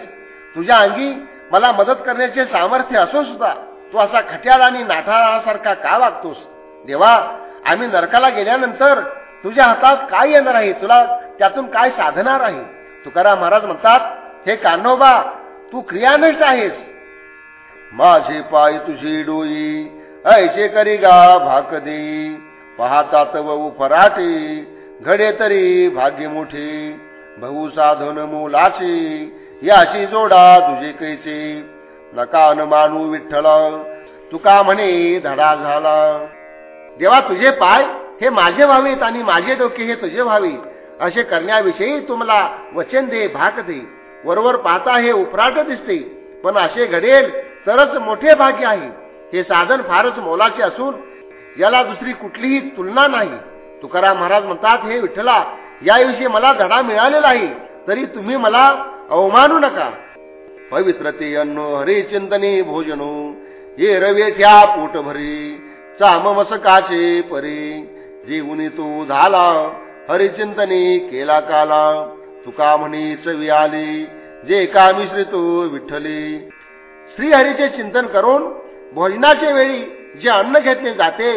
तुझ्या अंगी मला मदत करण्याचे सामर्थ्य असून सुद्धा तू असा खट्याळ आणि नाठाळासारखा का वागतोस? देवा आम्ही नरकाला गेल्यानंतर तुझ्या हातात काय येणार आहे? तुला त्यातून काय साधणार आहे? तुकाराम महाराज म्हणतात हे कान्होबा तू क्रियानिष्ठ आहेस. माझे पाय तुझी डोई ऐसे करी गा भाक देई पाहतात व फराटी घडे तरी भाग्य मोठे. बहु साधन मोलाचे याची जोडा तुझे कैचे. नका न मानू विठ्ठल तुका म्हणे धडा झाला? देवा तुझे पाय हे माझे व्हावेत आणि माझे डोके हे तुझे व्हावे असे करण्याविषयी तुम्हाला वचन दे भाग दे. वरवर पाहता हे उपराट दिसते पण असे घडेल तरच मोठे भाग्य आहे. हे साधन फारच मोलाचे असून याला दुसरी कुठलीही तुलना नाही. तुकाराम महाराज म्हणतात हे विठ्ठला याविषयी मला धडा मिळालेला आहे तरी तुम्ही मला अवमानू नका. पवित्रते अन्न हरे चिंतने भोजनो ये रवेठ्या पोट भरी चाममसकाचे परी. जीवनी तू झाला हरिचिंतने केला काला तुका म्हणे चवी आली जे का तो विठ्ठली. श्रीहरीचे चिंतन करून भोजनाच्या वेळी जे अन्न घेतले जाते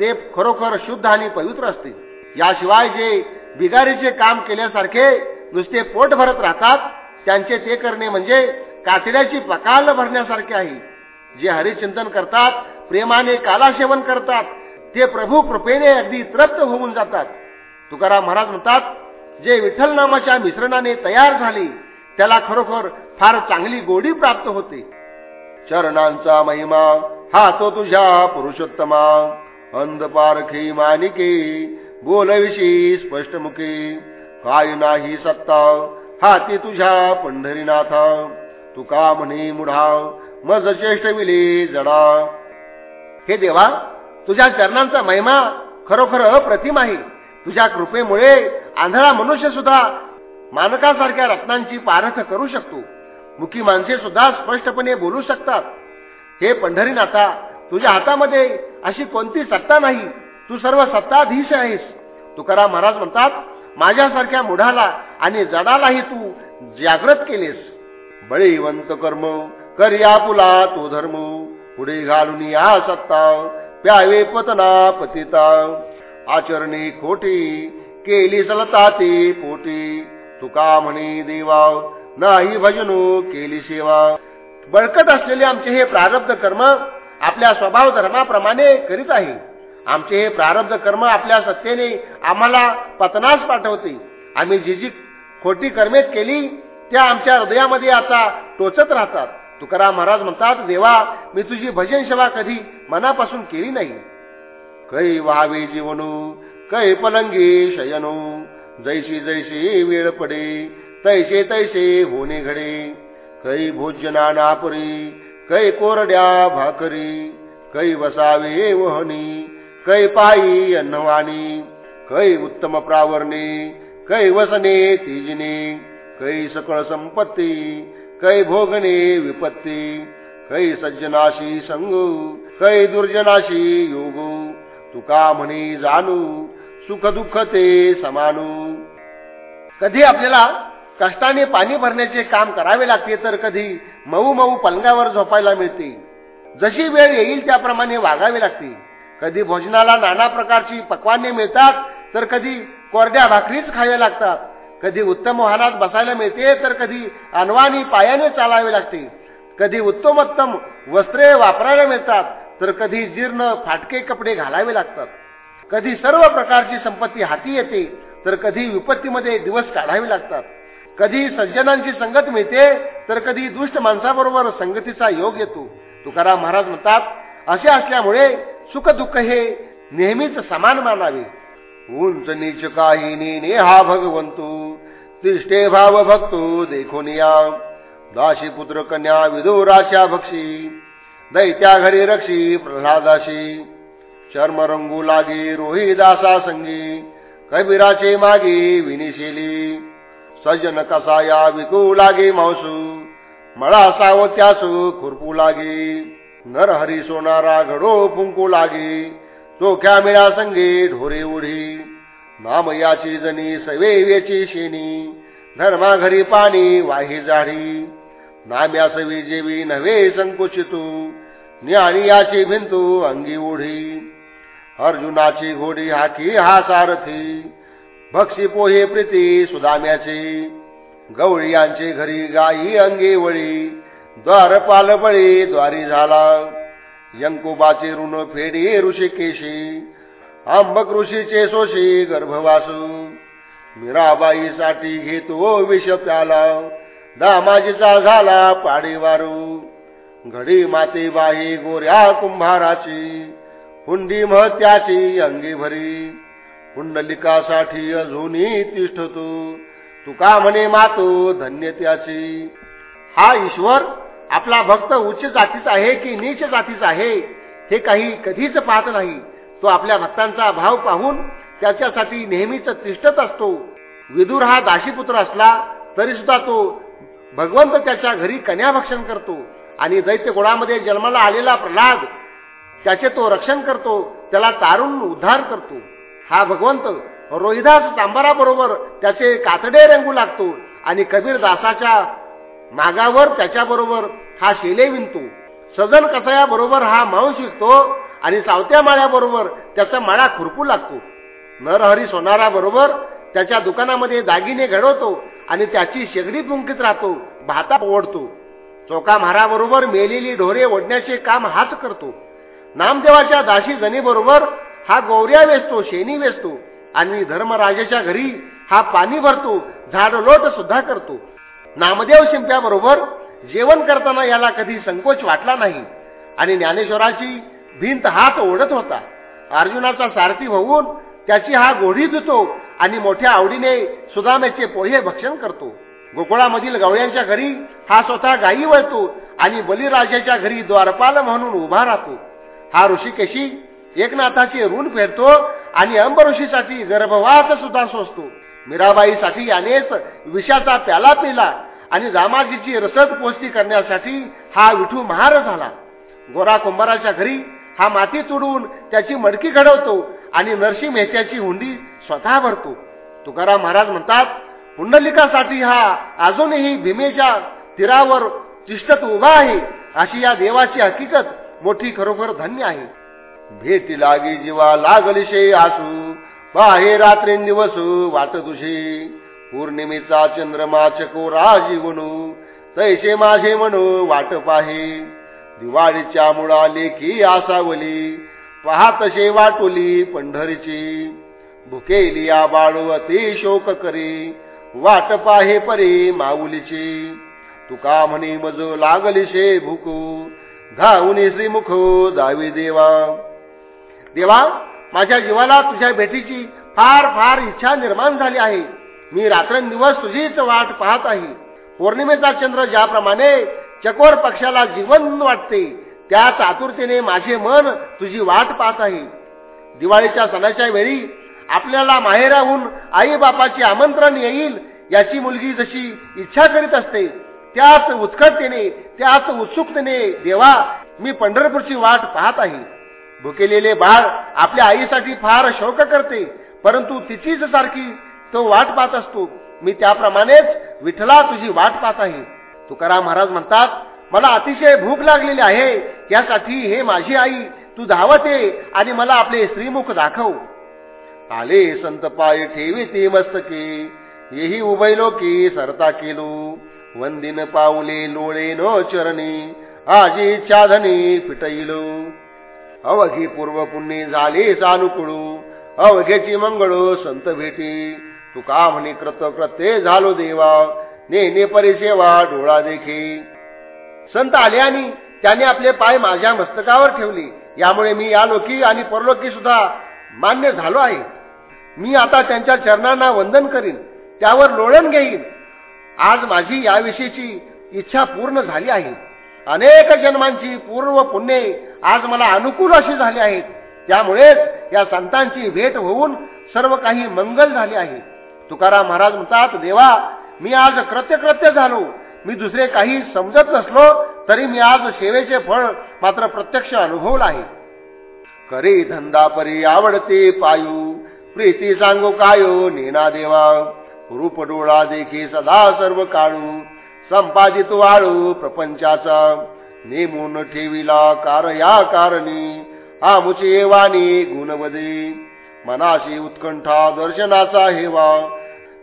ते खरोखर शुद्ध आणि पवित्र असते. याशिवाय जे बिगारीचे काम केल्यासारखे नुसते पोट भरत राहतात त्यांचे ते करणे म्हणजे कातड्याची पकाल भरण्यासारखे आहे. जे हरिचिंतन करतात प्रेमाने कालासेवन करतात ते प्रभू कृपेने अगदी तृप्त होऊन जातात. तुकाराम महाराज म्हणतात जे विठ्ठल नामाच्या मिश्रणाने तयार झाले त्याला खरोखर फार चांगली गोडी प्राप्त होते. चरणांचा महिमा हा तो तुझ्या पुरुषोत्तमा. अंधपारखी मानिके बोलविषयी स्पष्टमुखी. काय नाही सत्ता हाती तुझ्या पंढरीनाथ. तुका म्हणे मुढा मज चेष्ट विले जडा. हे देवा तुझ्या चरणांचा महिमा खरोखर अप्रतिम आहे. तुझ्या कृपेमुळे आंधळा मनुष्य सुद्धा मानकासारख्या रत्नांची पारख करू शकतो. मुखी माणसे सुद्धा स्पष्टपणे बोलू शकतात. हे पंढरीनाथा तुझ्या हातामध्ये अशी कोणती सत्ता नाही? तू सर्व सत्ताधीश आहेस. तुकाराम महाराज म्हणतात माझ्यासारख्या मुढाला आणि जडालाही तू जागृत केलेस. बळीवंत कर्म कर्या पुला तो धर्म. पुढे घालून या सत्ता प्यावे पतना पतिता. आचरणे खोटी केली सलता ते पोटी. तुका म्हणे देवा नाही भजनो केली सेवा. बळकट असलेले आमचे हे प्रारब्ध कर्म आपल्या स्वभाव धर्माप्रमाणे करीत आहे. आमचे हे प्रारब्ध कर्म आपल्या सत्तेने आम्हाला पतनास पाठवते. आम्ही जी जी खोटी कर्मेत केली त्या आमच्या हृदयामध्ये आता टोचत राहतात. तुकाराम महाराज म्हणतात देवा मी तुझी भजन सेवा कधी मनापासून केली नाही. कै व्हावे जीवनू कै पलंगी शयनू जैशी जैशी वेळ पडे तैसे तैसे होणे घडे। कै भोजना नापरी कै कोरड्या भाकरी कै वसावे वहनी कै पायी अन्नवाणी कै उत्तम प्रावरणे कै वसने तिजने कै सकळ संपत्ती कै भोगणे विपत्ती कै सज्जनाशी संग कै दुर्जनाशी योग। तुका म्हणे जाणू सुख दुःख ते समानू। कधी आपल्याला कष्टाने पाणी भरण्याचे काम करावे लागते तर कधी मऊ मऊ पलंगावर झोपायला मिळते. जशी वेळ येईल त्याप्रमाणे वागावे लागते. कधी भोजनाला नाना प्रकारची पक्वाने मिळतात तर कधी कोरड्या भाकरीच खाव्या लागतात. कधी उत्तम वाहनात बसायला मिळते तर कधी अनवानी पायाने चालावे लागते. कधी उत्तमोत्तम वस्त्रे वापरायला मिळतात तर कधी जीर्ण फाटके कपडे घालावे लागतात. कधी सर्व प्रकारची संपत्ती हाती येते तर कधी विपत्तीमध्ये दिवस काढावे लागतात. कधी सज्जनांची संगत मिळते तर कधी दुष्ट माणसाबरोबर संगतीचा योग येतो. तुकाराम महाराज म्हणतात असे असल्यामुळे सुख दुःख हे नेहमीच समान मानावे. उंच नीच काही नेहा भगवंतू तिष्ठे भाव भक्तो देखून या. दाशी पुत्र कन्या विदुराशा भक्षी दैत्या घरी रक्षी प्रल्हादाशी. चर्म रंगू लागी रोहिदासा संगी कबीराचे मागे विनिशेली सज्जन कसाया विकू लागे मांसू मळा सावत्यासू खुरपू लागे नरहरी सोनारा घडो फुंकू लागे चोख्या मिळा संगे ढोरे उढी नाम याची जनी सवेवेची शेनी धर्मा घरी पाणी वाही जाडी नाम्या सवी जेवी नव्हे संकुचितू ज्ञानी याची भिंतू अंगी ओढी अर्जुनाची घोडी हाकी हा सारथी भक्षी पोहे प्रीती सुदाम्याचे. गवळी यांचे घरी गाई अंगे वळी. द्वारपाल बळी द्वारी झाला. यंकुबाचे ऋण फेडी ऋषिकेशी. आंबक ऋषीचे सोशी गर्भवासू. मीराबाईसाठी घेतो विष प्याला. दामाजीचा झाला पाडी वारू घडी माते बाई गोऱ्या कुंभाराची. हुंडी महत्याची अंगी भरी. पुंडलिकासाठी अजूनही तिष्ठतो तुका म्हणे मातो धन्य त्याची? हा ईश्वर आपला भक्त उच्च जातीचा आहे की नीच जातीचा आहे हे काही कधीच पाहत नाही. तो आपल्या भक्तांचा भाव पाहून त्याच्यासाठी नेहमीच तिष्ठत असतो. विदूर हा दाशीपुत्र असला तरी सुद्धा तो भगवंत त्याच्या घरी कन्याभक्षण करतो आणि दैत्य गुणामध्ये जन्माला आलेला प्रल्हाद त्याचे तो रक्षण करतो त्याला तारून उद्धार करतो. हा भगवंत रोहिदास चांबाराबरोबर त्याचे कातडे रंगू लागतो आणि कबीरदासाच्या मागावर त्याच्याबरोबर हा शेले विणतो. सजन कथयाबरोबर हा मांस विकतो आणि सावत्या माळ्याबरोबर त्याचा माळा खुरपू लागतो. नरहरी सोनाराबरोबर त्याच्या दुकानामध्ये दागिने घडवतो आणि त्याची शेगडी पुंकीत राहतो भाता ओढतो. चोका महाराबरोबर मेलेली ढोरे ओढण्याचे काम हाच करतो. नामदेवाच्या दाशी जनीबरोबर हा गौऱ्या वेचतो शेनी वेचतो आणि धर्मराजाच्या घरी हा पाणी भरतो झाडलोट सुद्धा करतो. नामदेव शिंप्याबरोबर जेवण करताना याला कधी संकोच वाटला नाही. आणि ज्ञानेश्वराची भिंत हात ओढत होता. अर्जुनाचा सारथी होऊन त्याची हा गोढी धुतो आणि मोठ्या आवडीने सुदामेचे पोहे भक्षण करतो. गोकुळामधील गवळ्यांच्या घरी हा स्वतः गायी वळतो आणि बलिराजाच्या घरी द्वारपाल म्हणून उभा राहतो. हा ऋषिकेशी एकनाथाचे ऋण फेरतो आणि अंब ऋषीसाठी गर्भवास सुद्धा सोसतो. मीराबाईसाठी यानेच विषाचा प्याला पिला आणि दामाजीची रसद पोचती करण्यासाठी हा विठू महार झाला. गोरा कुंभाराच्या घरी हा माती तुडवून त्याची मडकी घडवतो आणि नरसी मेहत्याची हुंडी स्वतः भरतो. तुकाराम महाराज म्हणतात पुंडलिकासाठी हा अजूनही भीमेच्या तीरावर चिष्टत उभा आहे. अशी या देवाची हकीकत मोठी खरोखर धन्य आहे. भीती लागी जीवा लागली शे आसू. बाहे रात्री दिवस वाट तुझी. पौर्णिमेचा चंद्रमा चकोरा जीवनू तैसे माझे म्हणू वाट पाहे. दिवाळीच्या मुळा लेखी आसावली. पहातशे वाटोली पंढरीची. भुकेली या बाळू अति शोक करी. वाट पाहे परी माऊलीची. तुका म्हणी मज लागली शे भुकू. धावून श्रीमुख दावी देवा. देवा माझ्या जीवाला तुझ्या भेटीची फार फार इच्छा निर्माण झाली आहे. मी रात्रंदिवस तुझीच वाट पाहत आहे. पौर्णिमेचा चंद्र ज्याप्रमाणे चकोर पक्षाला जीवन वाटते त्याच आतुरतेने माझे मन तुझी वाट पाहत आहे. दिवाळीच्या सणाच्या वेळी आपल्याला माहेराहून आई बापाचे आमंत्रण येईल याची मुलगी जशी इच्छा करीत असते त्याच उत्कटतेने त्याच उत्सुकतेने देवा मी पंढरपूरची वाट पाहत आहे. भुकेलेले बाळ आपल्या आईसाठी फार शोक करते परंतु तिचीच सारखी तो वाट पाहत असतो. मी त्याप्रमाणेच विठला तुझी वाट पाहत आहे. तुकाराम महाराज म्हणतात मला अतिशय भूक लागलेली आहे यासाठी हे माझी आई तू धावत ये आणि मला आपले श्रीमुख दाखव. आले संत पाय ठेवी ते मस्तके येही उभयलो की सरता केलो. वंदिन पाऊले लोळे नो चरणी आजी चाधनी पिटईलो अवघी पूर्व पुण्य झाले चालुकुळू अवघेची मंगळ संत भेटी. तुका म्हणे कृत कृत्ये झालो देवा. नेने परिसेवा डोळा देखी. संत आले आणि त्याने आपले पाय माझ्या मस्तकावर ठेवले. यामुळे मी या लोकी आणि परलोकी सुद्धा मान्य झालो आहे. मी आता त्यांच्या चरणांना वंदन करीन. त्यावर लोळण घेईन. आज माझी याविषयीची इच्छा पूर्ण झाली आहे. अनेक जन्मांची पूर्व पुण्ये आज मला अनुकूल अशी झाली आहेत. त्यामुळेच या संतांची भेट होऊन सर्व काही मंगल झाले आहे. तुकाराम महाराज म्हणतात देवा मी आज कृत्य कृत्य झालो. मी दुसरे काही समजत नसलो तरी मी आज सेवेचे फळ मात्र प्रत्यक्ष अनुभवलं आहे. करी धंदा परी आवडते पायू. प्रीती सांगो कायो नेना देवा. रूप डोळा देखी सदा सर्व काळू संपादित वाळू प्रपंचाचा. नेमून ठेविला कार या कारणी. आमुचे वाणी गुणवदे. मनाशी उत्कंठा दर्शनाचा हेवा.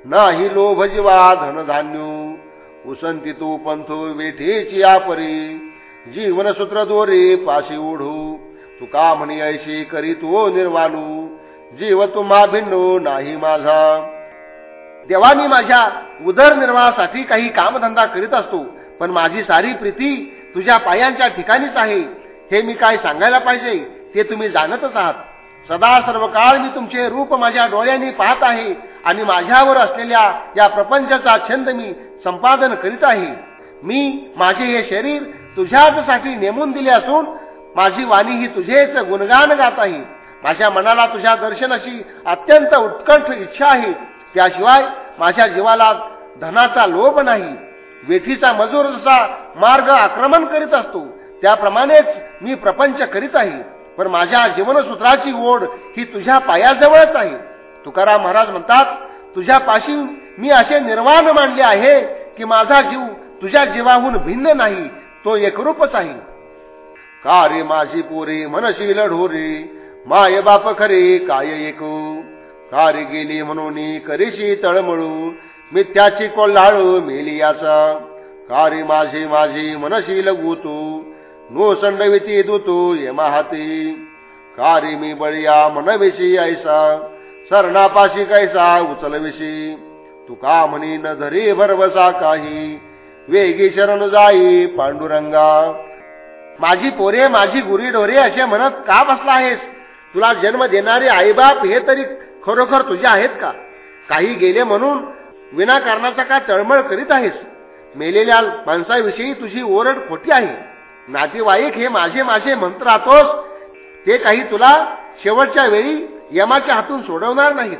नाही लोभ जीवा धनधान्य. उसंती तो पंथो वेठेची आपरी. जीवनसूत्र दोरे पाशी ओढू. तुका म्हणी ऐशी करी तो निर्वाणू. जीव तुम्हा भिन्नो नाही माझा. देवानी माझ्या उदरनिर्वाहासाठी काही कामधंदा करीत असतो पण माझी सारी प्रीती तुझ्या पायांच्या ठिकाणीच आहे. हे मी काय सांगायला पाहिजे ते तुम्ही जाणतच आहात. सदा सर्व काळ मी तुमचे रूप माझ्या डोळ्यांनी पाहत आहे आणि माझ्यावर असलेल्या या प्रपंचाचा छंद मी संपादन करीत आहे. मी माझे हे शरीर तुझ्यासाठी नेमून दिले असून माझी वाणी ही तुझेच गुणगान गात आहे. माझ्या मनाला तुझ्या दर्शनाची अत्यंत उत्कंठ इच्छा आहे. त्याशिवाय माझ्या जीवाला धनाचा लोभ नाही. वेठीचा मजूर जसा मार्ग आक्रमण करीत असतो त्याप्रमाणेच मी प्रपंच करीत आहे. पण माझ्या जीवनसूत्राची ओढ ही तुझ्या पायाजवळच आहे. तुकाराम महाराज म्हणतात तुझ्या पाशी मी असे निर्वाण मानले आहे की माझा जीव तुझ्या जीवाहून भिन्न नाही तो एकरूपच आहे. का रे माझी पोरे मनशील ढोरे माय बाप खरे काय एक रे गेली म्हणून करीशी तळमळू मी त्याची कोल्हाळू मेली याचा. रे माझे माझी मनशील गुतू नो संडविती दुतू यमा हाती रे मी बळिया मनविशी ऐसा सरणापाशी कैसा उचलविशी. तुका म्हणी न धरी भरवसा काही वेगी शरण जाई पांडुरंगा. माझी पोरे माझी गुरी ढोरे असे म्हणत का बसला आहेस? तुला जन्म देणारे आईबाप हे तरी खरोखर तुझे आहेत का? काही गेले म्हणून विनाकारणाचा का तळमळ करीत आहेस? मेलेल्या माणसाविषयी तुझी ओरड खोटी आहे. नातेवाईक हे माझे माझे मंत्र राहतोस. ते काही तुला शेवटच्या वेळी यमाच्या हातून सोडवणार नाहीत.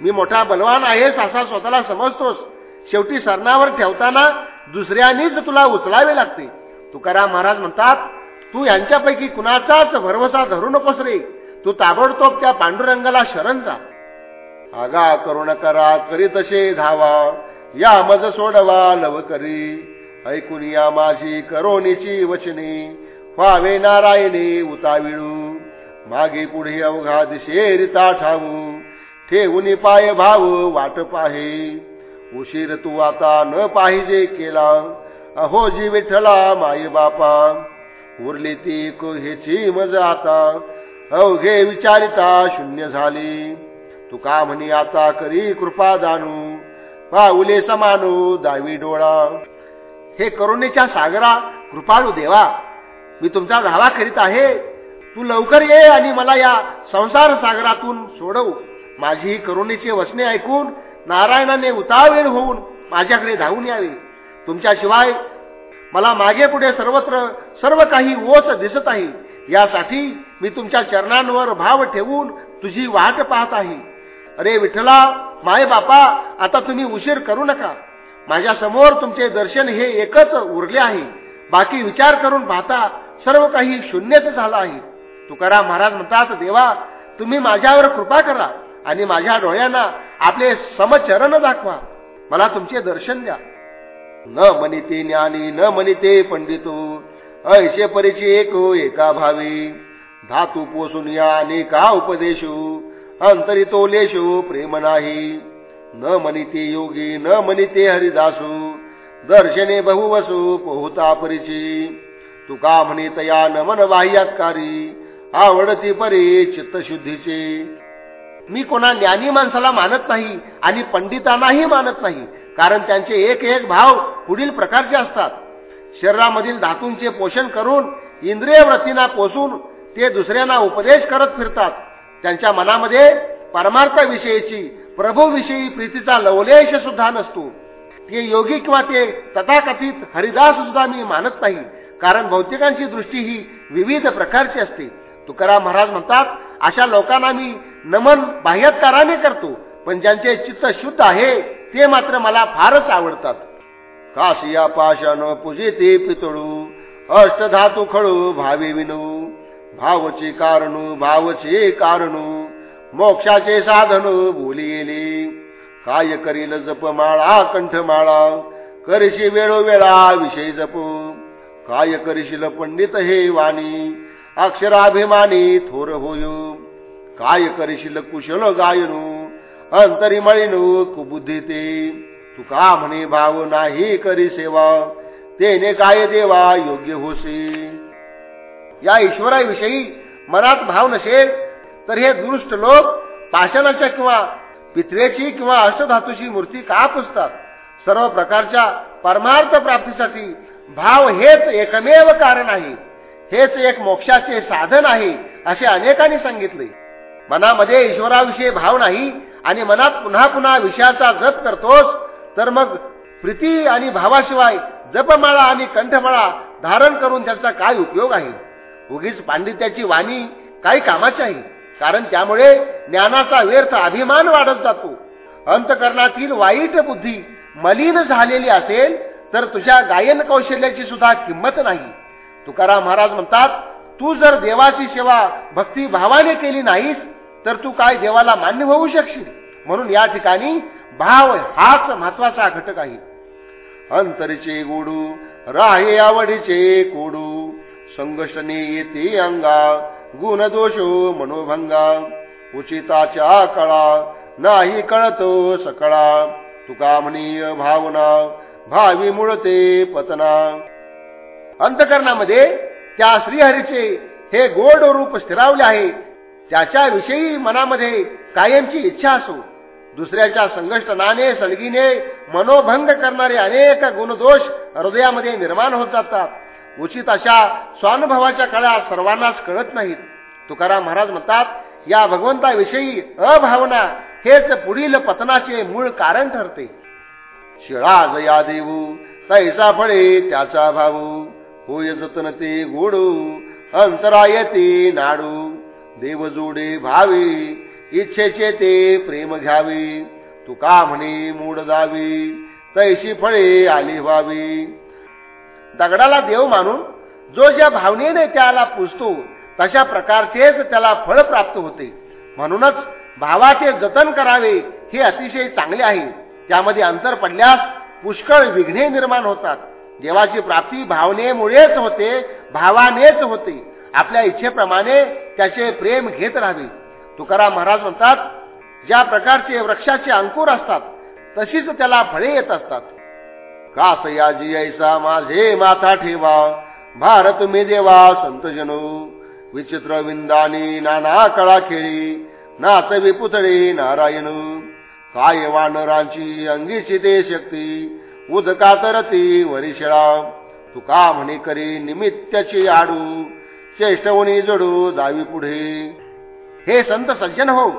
मी मोठा बलवान आहेस असा स्वतःला समजतोस. शेवटी सरणावर ठेवताना दुसऱ्यानीच तुला उचलावे लागते. तुकाराम महाराज म्हणतात तू यांच्यापैकी कुणाचाच भरवसा धरू नकोस रे. तू ताबडतोब त्या पांडुरंगाला शरण जा. आगा करुण करा करी तसे धावा. या मज सोडवा लव करी. ऐकून या माझी करोनीची वचने. व्हावे नारायणे उताविळू. मागे पुढे अवघा दिशे रिता ठावू. ठेवून पाय भाव वाट पाहे. उशीर तू आता न पाहिजे केला. अहो जी विठ्ठला माई बापा. उरली ती हेची मज आता. अवघे विचारिता शून्य झाली. तुका म्हणी आता करी कृपा जाणू. पाऊले समानू दावी डोळा. हे करुणेच्या सागरा कृपाळू देवा. मी तुमचा धावा करीत आहे. तू लवकर ये आणि मला या संसार सागरातून सोडव. माझी करुणेचे वचने ऐकून नारायणाने उतावेळ होऊन माझ्याकडे धावून यावे. तुमच्याशिवाय मला मागे पुढे सर्वत्र सर्व काही ओच दिसत आहे. यासाठी मी तुमच्या चरणांवर भाव ठेवून तुझी वाट पाहत आहे. अरे विठ्ठला माय बापा आता तुम्ही उशीर करू नका. माझ्यासमोर तुमचे दर्शन हे एकच उरले आहे. बाकी विचार करून पाहता सर्व काही शून्यच झालं आहे. तुकाराम महाराज म्हणतात देवा तुम्ही माझ्यावर कृपा करा आणि माझ्या डोळ्यांना आपले समचरण दाखवा. मला तुमचे दर्शन द्या. न मनिते ज्ञानी न मनिते पंडितो ऐशे परिचय एक हो एका भावी. धातू पोसून या अनेका उपदेशू. अंतरितो लेशो प्रेम नाही न मनिते योगी न मनिते हरिदासू। दर्शने बहुवसू पोहता परिची। तुका म्हणे तया नमन बाह्याकारी आवडती परी चित्तशुद्धीचे। मी कोणा ज्ञानी माणसाला मानत नाही आणि पंडितांनाही मानत नाही कारण त्यांचे एक एक भाव पुढील प्रकारचे असतात. शरीरामधील धातूंचे पोषण करून इंद्रिय व्रतींना पोचून ते दुसऱ्यांना उपदेश करत फिरतात. त्यांच्या मनामध्ये परमार्थाविषयीची प्रभूविषयी प्रीतीचा लवलेश सुद्धा नसतो. ते योगी किंवा ते तथाकथित हरिदास सुद्धा मी मानत नाही. कारण भौतिकांची दृष्टी ही विविध प्रकारची असते. तुकाराम महाराज म्हणतात अशा लोकांना मी नमन बाह्यत्काराने करतो पण ज्यांचे चित्त शुद्ध आहे ते मात्र मला फारच आवडतात. काशिया पाषाण पूजिते पितळू अष्टधातू खळू भावी विनू भावचे कारणू भावचे कारणू. मोक्षाचे साधन बोलिले काय करील जपमाळा कंठमाळा करशी वेळोवेळा विषय जप. काय करशील पंडित हे वाणी? अक्षराभिमानी थोर होय. काय करशील कुशल गायनू? अंतरी मळीनू कुबुद्धी ते. तुका म्हणे भाव नाही करी सेवा. तेने काय देवा योग्य होसे? या ईश्वराविषयी मनात भाव नसेल तर हे दुष्ट लोक पाषाणाच्या किंवा पित्रेची किंवा अष्टधातूची मूर्ती का पुसतात? सर्व प्रकारच्या परमार्थ प्राप्तीसाठी भाव हेच एकमेव कारण आहे. हेच एक मोक्षाचे साधन आहे असे अनेकांनी सांगितले. मनामध्ये ईश्वराविषयी भाव नाही आणि मनात पुन्हा पुन्हा विषयाचा जप करतोस तर मग प्रीती आणि भावाशिवाय जपमाळा आणि कंठमाळा धारण करून त्याचा काय उपयोग आहे? उगीच पांडित्याची वाणी काही कामाची आहे कारण त्यामुळे ज्ञानाचा व्यर्थ अभिमान वाढत जातो. अंतकरणातील वाईट बुद्धी मलिन झालेली असेल तर तुझ्या गायन कौशल्याची सुद्धा किंमत नाही. तुकाराम महाराज म्हणतात तू जर देवाची सेवा भक्ती भावाने केली नाहीस तर तू काय देवाला मान्य होऊ शकशील? म्हणून या ठिकाणी भाव हाच महत्त्वाचा घटक आहे. अंतरचे गोडू राहे आवडीचे कोडू. संघर्षणे येते अंगा गुणदोष मनोभंगा उचिताच्या कळा नाही कळतो सकळा. तुकामनीय भावना भावी मुळते पतना. अंतकरणामध्ये त्या श्रीहरीचे हे गोड रूप स्थिरावले आहे. त्याच्याविषयी मनामध्ये कायमची इच्छा असो. दुसऱ्याच्या संघष्टनाने सलगीने मनोभंग करणारे अनेक गुणदोष हृदयामध्ये निर्माण होत जातात. उचित अशा स्वानुभवाच्या कळा सर्वांनाच कळत नाहीत. तुकाराम महाराज म्हणतात या भगवंताविषयी अभावना हेच पुढील पतनाचे मूळ कारण ठरते. शिळा जया देऊ तैसा फळे त्याचा भाऊ होय जतन ते गोडू अंतरा येते नाडू. देव जोडे भावी इच्छेचे ते प्रेम घ्यावे. तुका म्हणे मूड जावी तैशी फळे आली व्हावी. दगडाला देव मानून जो ज्या भावनेने त्याला पुजतो तशा प्रकारचेच त्याला फळ प्राप्त होते. म्हणूनच भावाचे जतन करावे हे अतिशय चांगले आहे. त्यामध्ये अंतर पडल्यास पुष्कळ विघ्ने निर्माण होतात. देवाची प्राप्ती भावनेमुळेच होते भावानेच होते. आपल्या इच्छेप्रमाणे त्याचे प्रेम घेत राहावे. तुकाराम महाराज म्हणतात ज्या प्रकारचे वृक्षाचे अंकुर असतात तशीच त्याला फळे येत असतात. कास याजी ऐसा माझे माथा ठेवा. भारत मी देवा संत जनू. विचित्र विंदानी नाना कळा खेळी नाचवी पुतळे नारायण. काय वानरांची अंगीची ते शक्ती उदका तरती वरिशिळा तुका म्हणे करी निमित्त्याची आडू चेष्टवणी जडू जावी पुढे. हे संत सज्जन हो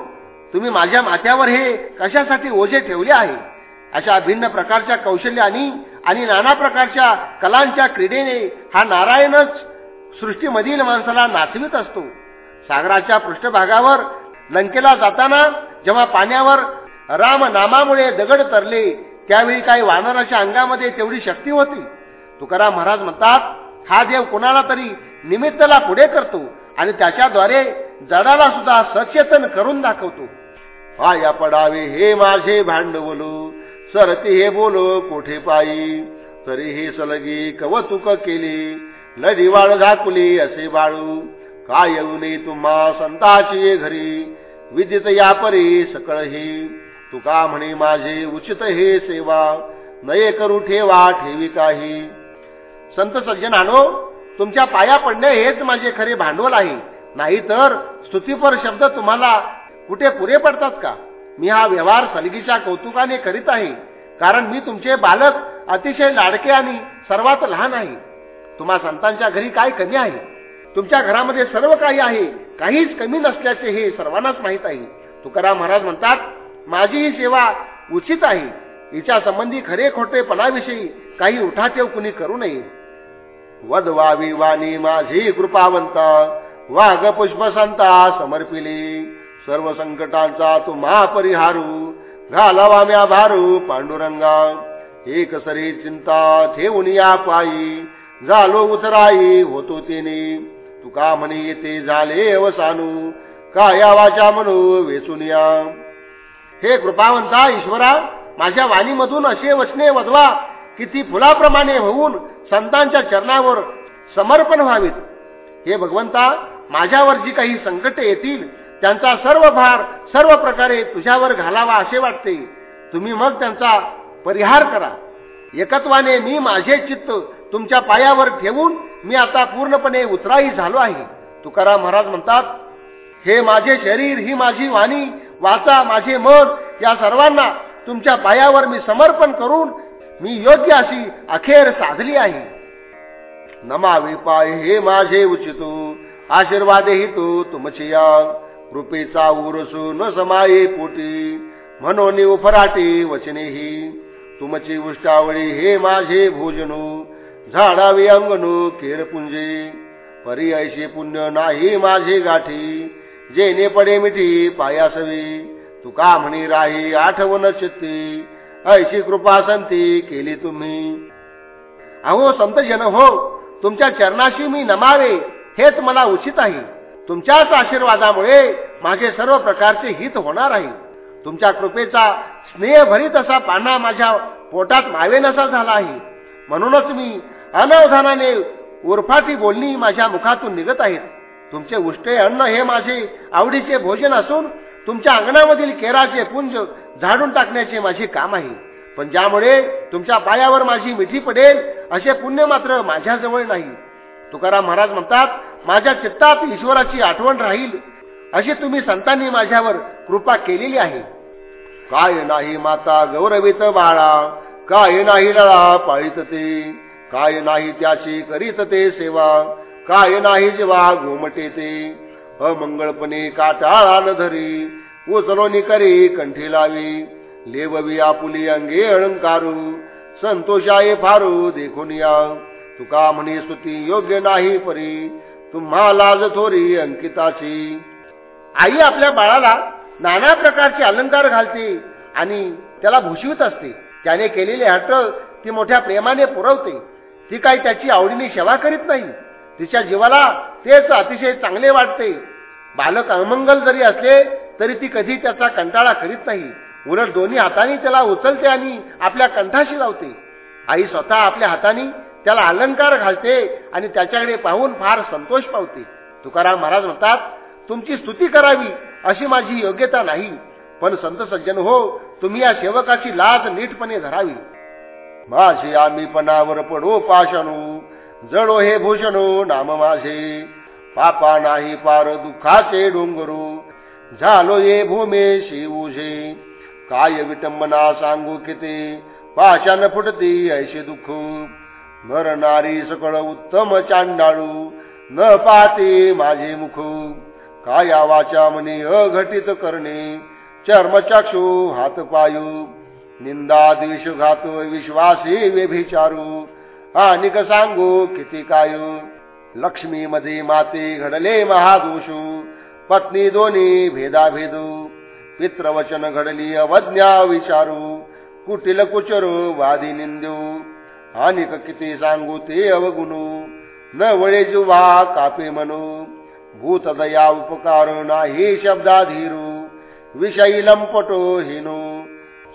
तुम्ही माझ्या माथ्यावर हे कशासाठी ओझे ठेवले आहे? अशा भिन्न प्रकारच्या कौशल्यानी आणि नाना प्रकारच्या कलांच्या क्रीडेने हा नारायणच सृष्टीमधील माणसाला नाचवित असतो. सागराच्या पृष्ठभागावर लंकेला जाताना जेव्हा पाण्यावर राम नामामुळे दगड तरले त्यावेळी काही वानराच्या अंगामध्ये तेवढी शक्ती होती. तुकाराम महाराज म्हणतात हा देव कोणाला तरी निमित्तला पुढे करतो आणि त्याच्याद्वारे जडाला सुद्धा सचेतन करून दाखवतो. आया पडावे हे माझे भांडवलू. सरती हे बोलो कोठे पायी? तरी हे सलगी कवतुक केली. नदीवाळ झाकुली असे बाळू. काय येऊने तुम्हा संताची घरी? विदित या परी सकळ ही. तुका म्हणे माझे उचित हे सेवा. नये करू ठेवा ठेवी काही. संत सज्जनानो तुमच्या पाया पडणे हेच माझे खरे भांडवल आहे. नाही तर स्तुतीपर शब्द तुम्हाला कुठे पुरे पडतात का? मी हा व्यवहार सलगीच्या कौतुकाने करीत आहे कारण मी तुमचे बालक अतिशय लाडके आणि सर्वात लहान आहे. तुम्हा संतांच्या घरी काय कमी आहे? तुमच्या घरामध्ये सर्व काही आहे काहीच कमी नसल्याचे हे सर्वांनाच माहीत आहे. तुकाराम महाराज म्हणतात माझी ही सेवा उचित आहे. हिच्या संबंधी खरे खोटेपणाविषयी काही उठाठेव कुणी करू नये. वदवावी वाणी माझी कृपावंत. वाघ पुष्पसंता समर्पिली. सर्व संकटांचा तू परिहारू घालावा म्या भारू पांडुरंगा. एक सरी चिंता ठेवून या पायी झालो उतराई होतो तेने. तुका म्हणे येते झाले अवसानू या वाचा म्हणू वेचून या. हे कृपावंता ईश्वरा माझ्या वाणीमधून असे वचने वधवा की ती फुलाप्रमाणे होऊन संतांच्या चरणावर समर्पण व्हावीत. हे भगवंता माझ्यावर जी काही संकटे येतील त्यांचा सर्व भार सर्व प्रकारे तुझ्यावर घालावा असे वाटते. तुम्ही मग त्यांचा परिहार करा. एकत्वाने मी माझे चित्त तुमच्या पायावर ठेवून मी आता पूर्णपणे उतराही झालो आहे. तुकाराम महाराज म्हणतात हे माझे शरीर ही माझी वाणी वाचा माझे मन या सर्वांना तुमच्या पायावर मी समर्पण करून मी योग्य अशी अखेर साधली आहे. नमावे पाय हे माझे उचितो आशीर्वादेही तो तुमची या. कृपेचा उरसू न समाये पोटी म्हणून उफराटे वचनेही. तुमची उष्टावळी हे माझे भोजनो. झाडावे अंगणू केरपुंजे. परी ऐशी पुण्य नाही माझे गाठी. जेने पडे मिठी पायासवी. तुका म्हणी राही आठवण चित्ती. ऐशी कृपा संती केली तुम्ही. अहो संत जन हो तुमच्या चरणाशी मी नमावे हेच मला उचित आहे. तुमच्याच आशीर्वादामुळे माझे सर्व प्रकारचे हित होणार आहे. तुमच्या कृपेचा स्नेहभरीत असा पाना माझ्या पोटात मावेनसा झाला आहे. म्हणूनच मी अनवधानाने उर्फाटी बोलणी माझ्या मुखातून निघत आहेत. तुमचे उष्टे अन्न हे माझे आवडीचे भोजन असून तुमच्या अंगणामधील केराचे पुंज झाडून टाकण्याचे माझे काम आहे. पण ज्यामुळे तुमच्या पायावर माझी मिठी पडेल असे पुण्य मात्र माझ्याजवळ नाही. तुकाराम महाराज म्हणतात माझ्या चित्तात ईश्वराची आठवण राहील अशी तुम्ही संतांनी माझ्यावर कृपा केलेली आहे. काय नाही माता गौरवित बाळा काय नाही लळा पाळीत ते काय नाही त्याची करीत ते सेवा काय नाही जेव्हा घोमटे ते. अमंगळपणे काटाळा न धरी उचलोनी करी कंठी लावी लेववी आपुली अंगे अलंकारू संतोषाये फारू देखून या. तुका म्हणे स्तुती योग्य नाही परी तुम्हा लाज थोरी अंकिताची. आई आपल्या बाळाला नाना प्रकारचे अलंकार घालते आणि त्याला भूषवित असते. त्याने केलेले हट ती मोठ्या प्रेमाने पुरवते. ती काही त्याची आवडीने सेवा करीत नाही. तिच्या जीवाला तेच अतिशय चांगले वाटते. बालक अमंगल जरी असले तरी ती कधी त्याचा कंटाळा करीत नाही. उलट दोन्ही हाताने त्याला उचलते आणि आपल्या कंठाशी लावते. आई स्वतः आपल्या हाताने त्याला अलंकार घालते आणि त्याच्याकडे पाहून फार संतोष पावते. तुकाराम महाराज म्हणतात तुमची स्तुती करावी अशी माझी योग्यता नाही. पण संत सज्जन हो तुम्ही या सेवकाची लाज नीटपणे धरावी. माझे आम्ही पणावर पडो पाशणू जडो हे भूषणो नाम माझे. पापा नाही पार दुःखाचे डोंगरू. झालो ये भूमे शिवझे काय विटंबना सांगू किती? पाशान फुटती ऐशे दुःख. नर नारी सकळ उत्तम चांडाळू न पाहते माझे मुख. काया वाचा मनी अघटित करणे चर्मचाक्षू हात पायू. निंदा द्वेष घात विश्वासी व्यभिचारू. आणि सांगू किती कायू. लक्ष्मी मध्ये माते घडले महादोषू. पत्नी दोन्ही भेदाभेदू. पित्रवचन घडली अवज्ञा विचारू. कुटील कुचरू वादी निंदू. आणि किती सांगू ते अवगुणू. न वळे जुवा कापे म्हणू भूत दया उपकार नाही शब्दाधीरू. विषयी लंपटो हिनू.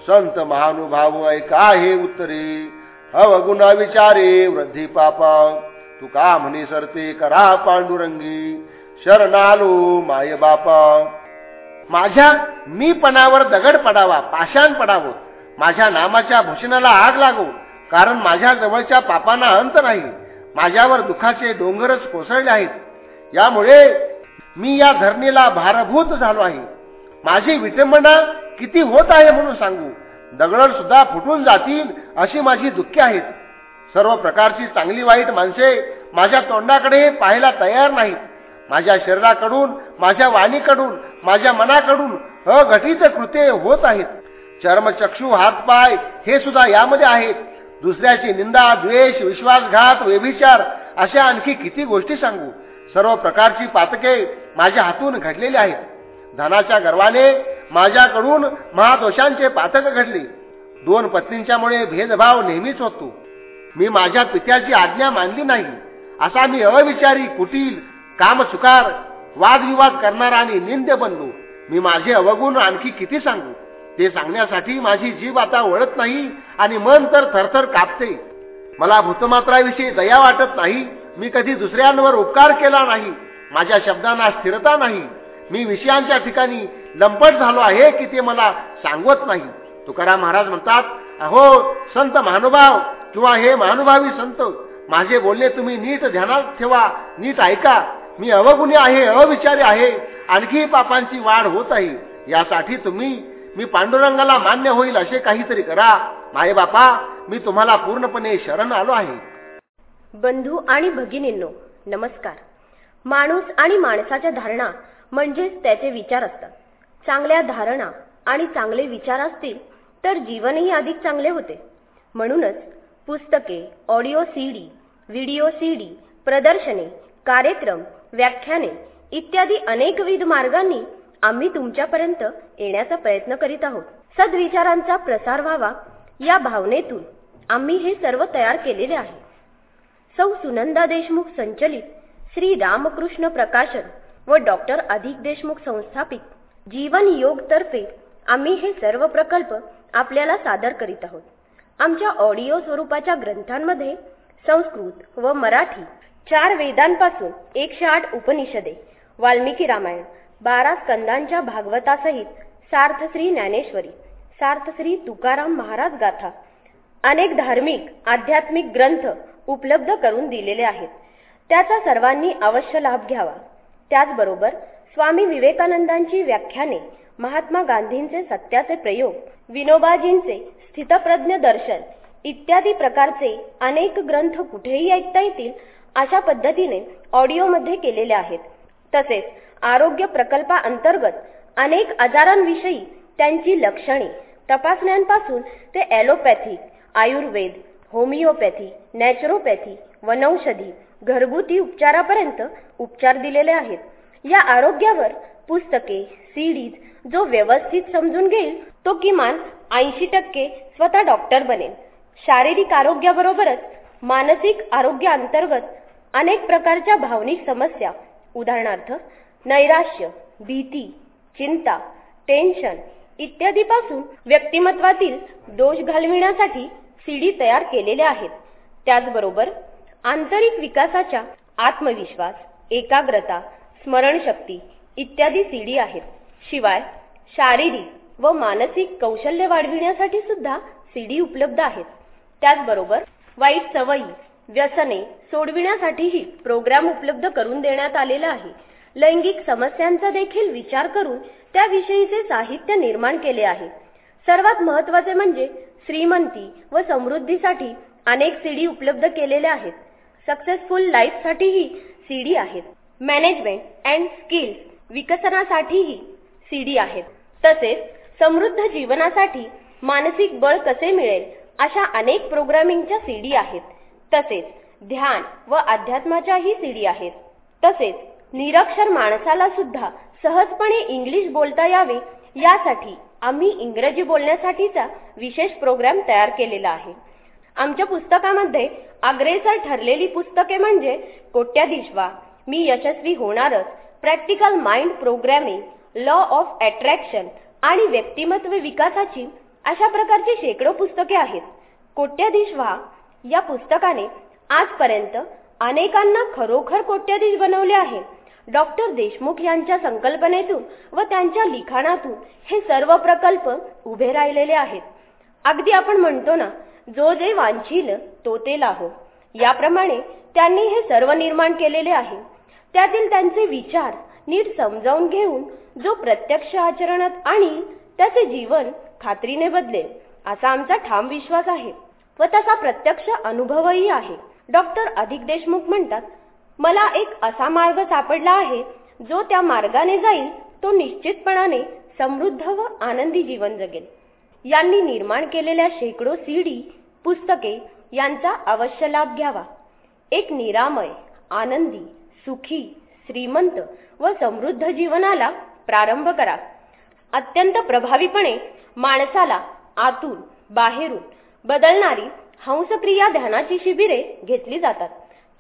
संत महानुभाव ऐका हे उत्तरे. अवगुणा विचारे वृद्धी पापा. तुका म्हणे सरते करा पांडुरंगी. शरणालो माय बापा. माझ्या मी पणावर दगड पडावा पाषाण पडावं माझ्या नामाच्या भूषणाला आग लागू. कारण माझ्या जवळच्या पापांना अंत नाही. माझ्यावर दुःखाचे डोंगरच कोसळले आहेत. यामुळे मी या धरणीला भारभूत झालो आहे. माझी विटंबना किती होत आहे म्हणून सांगू. दगड सुद्धा फुटून जातील अशी माझी दुःखी आहेत. सर्व प्रकारची चांगली वाईट माणसे माझ्या तोंडाकडे पाहायला तयार नाहीत. माझ्या शरीराकडून माझ्या वाणीकडून माझ्या मनाकडून अघटित कृत्ये होत आहेत. चर्मचक्षू हातपाय हे सुद्धा यामध्ये आहेत. दुसऱ्याची निंदा द्वेष विश्वासघात व्यभिचार अशा आणखी किती गोष्टी सांगू? सर्व प्रकारची पातके माझ्या हातून घडलेली आहेत. धनाच्या गर्वाने माझ्याकडून महादोषांचे पातक घडले. दोन पत्नींच्यामुळे भेदभाव नेहमीच होतो. मी माझ्या पित्याची आज्ञा मानली नाही. असा मी अविचारी कुटील कामचुकार वादविवाद करणारा आणि निंद्य बनलो. मी माझे अवगुण आणखी किती सांगू? ते सांगण्यासाठी माझी जीव आता वळत नाही आणि मन तर थरथर कापते. मला भूतमात्राविषयी दया वाटत नाही. मी कधी दुसऱ्यांवर उपकार केला नाही. माझ्या शब्दांना स्थिरता नाही. मी विषयांच्या ठिकाणी लंपट झालो आहे की ते मला सांगवत नाही. तुकाराम महाराज म्हणतात अहो संत महानुभाव किंवा हे महानुभावी संत माझे बोलणे तुम्ही नीट ध्यानात ठेवा नीट ऐका. मी अवगुणी आहे अविचारी आहे. आणखी पापांची वाढ होत आहे. यासाठी तुम्ही मी पांडुरंगाला मान्य होईल असे काहीतरी करा. माय बापा मी तुम्हाला पूर्णपणे शरण आलो आहे. बंधू आणि भगिनींनो नमस्कार. माणूस आणि माणसाच्या धारणा म्हणजेच त्याचे विचार असतात. चांगल्या धारणा आणि चांगले विचार असतील तर जीवनही अधिक चांगले होते. म्हणूनच पुस्तके ऑडिओ सीडी व्हिडिओ सीडी प्रदर्शने कार्यक्रम व्याख्याने इत्यादी अनेकविध मार्गांनी आम्ही तुमच्यापर्यंत येण्याचा प्रयत्न करीत आहोत. सद्विचारांचा प्रसार व्हावा. या भावनेतून आम्ही हे सर्व तयार केलेले आहे. सौ सुनंदा देशमुख संचलित श्री रामकृष्ण प्रकाशन व डॉक्टर अधिक देशमुख संस्थापित जीवन योग तर्फे आम्ही हे सर्व प्रकल्प आपल्याला सादर करीत आहोत. आमच्या ऑडिओ स्वरूपाच्या ग्रंथांमध्ये संस्कृत व मराठी चार वेदांपासून एकशे आठ उपनिषदे वाल्मिकी रामायण बारा स्कंदांच्या भागवतासहित सार्थश्री ज्ञानेश्वरी सार्थश्री तुकाराम महाराज गाथा अनेक धार्मिक आध्यात्मिक ग्रंथ उपलब्ध करून दिलेले आहेत. त्याचा सर्वांनी अवश्य लाभ घ्यावा. त्याचबरोबर स्वामी विवेकानंदांची व्याख्याने महात्मा गांधींचे सत्याचे प्रयोग विनोबाजींचे स्थितप्रज्ञ दर्शन इत्यादी प्रकारचे अनेक ग्रंथ कुठेही ऐकता येतील अशा पद्धतीने ऑडिओमध्ये केलेले आहेत. तसेच आरोग्य प्रकल्पाअंतर्गत अनेक आजारांविषयी त्यांची लक्षणे. तपासण्यांपासून ते ऍलोपॅथी आयुर्वेद होमिओपॅथी नॅचरोपॅथी वनौषधी घरगुती उपचारापर्यंत उपचार दिलेले आहेत. या आरोग्यावर पुस्तके सीडीज जो व्यवस्थित समजून घेईल तो किमान ऐंशी टक्के स्वतः डॉक्टर बनेल. शारीरिक आरोग्याबरोबरच मानसिक आरोग्याअंतर्गत अनेक प्रकारच्या भावनिक समस्या. उदाहरणार्थ नैराश्य भीती चिंता टेन्शन इत्यादीपासून व्यक्तिमत्वातील दोष घालविण्यासाठी सीडी तयार केलेल्या आहेत. त्याचबरोबर आंतरिक विकासाच्या आत्मविश्वास एकाग्रता स्मरणशक्ती इत्यादी सीडी आहेत. शिवाय शारीरिक व मानसिक कौशल्य वाढविण्यासाठी सुद्धा सीडी उपलब्ध आहेत. त्याचबरोबर वाईट सवयी व्यसने सोडविण्यासाठीही प्रोग्राम उपलब्ध करून देण्यात आलेला आहे. लैंगिक समस्यांचा देखील विचार करून त्याविषयीचे साहित्य निर्माण केले आहे. सर्वात महत्त्वाचे म्हणजे श्रीमंती व समृद्धीसाठी अनेक सीडी उपलब्ध केलेल्या आहेत. सक्सेसफुल लाईफसाठीही सीडी आहेत. मॅनेजमेंट अँड स्किल्स विकसनासाठीही सीडी आहेत. तसेच समृद्ध जीवनासाठी मानसिक बळ कसे मिळेल अशा अनेक प्रोग्रामिंगच्या सीडी आहेत. तसेच ध्यान व अध्यात्माच्याही सीडी आहेत. तसेच निरक्षर माणसाला सुद्धा सहजपणे इंग्लिश बोलता यावे यासाठी आम्ही इंग्रजी बोलण्यासाठीचा विशेष प्रोग्राम तयार केलेला आहे. आमच्या पुस्तकामध्ये अग्रेसर ठरलेली पुस्तके म्हणजे कोट्याधीश व्हा मी यशस्वी होणारच practical mind programming law of attraction आणि व्यक्तिमत्व विकासाची अशा प्रकारची शेकडो पुस्तके आहेत. कोट्याधीश व्हा या पुस्तकाने आजपर्यंत अनेकांना खरोखर कोट्याधीश बनवले आहे. डॉक्टर देशमुख यांच्या संकल्पनेतून व त्यांच्या लिखाणातून हे सर्व प्रकल्प उभे राहिलेले आहेत. अगदी आपण म्हणतो ना जो जे वांछील तो ते लाहो. याप्रमाणे त्यांनी हे सर्व निर्माण केलेले आहे. त्यातील त्यांचे विचार नीट समजावून घेऊन जो प्रत्यक्ष आचरणात आणि त्याचे जीवन खात्रीने बदलेल असा आमचा ठाम विश्वास आहे. व तसा प्रत्यक्ष अनुभवही आहे. डॉक्टर अधिक देशमुख म्हणतात मला एक असा मार्ग सापडला आहे जो त्या मार्गाने जाईल तो निश्चितपणाने समृद्ध व आनंदी जीवन जगेल. यांनी निर्माण केलेल्या शेकडो सीडी पुस्तके यांचा अवश्य लाभ घ्यावा. एक निरामय आनंदी सुखी श्रीमंत व समृद्ध जीवनाला प्रारंभ करा. अत्यंत प्रभावीपणे माणसाला आतून बाहेरून बदलणारी हंसक्रिया ध्यानाची शिबिरे घेतली जातात.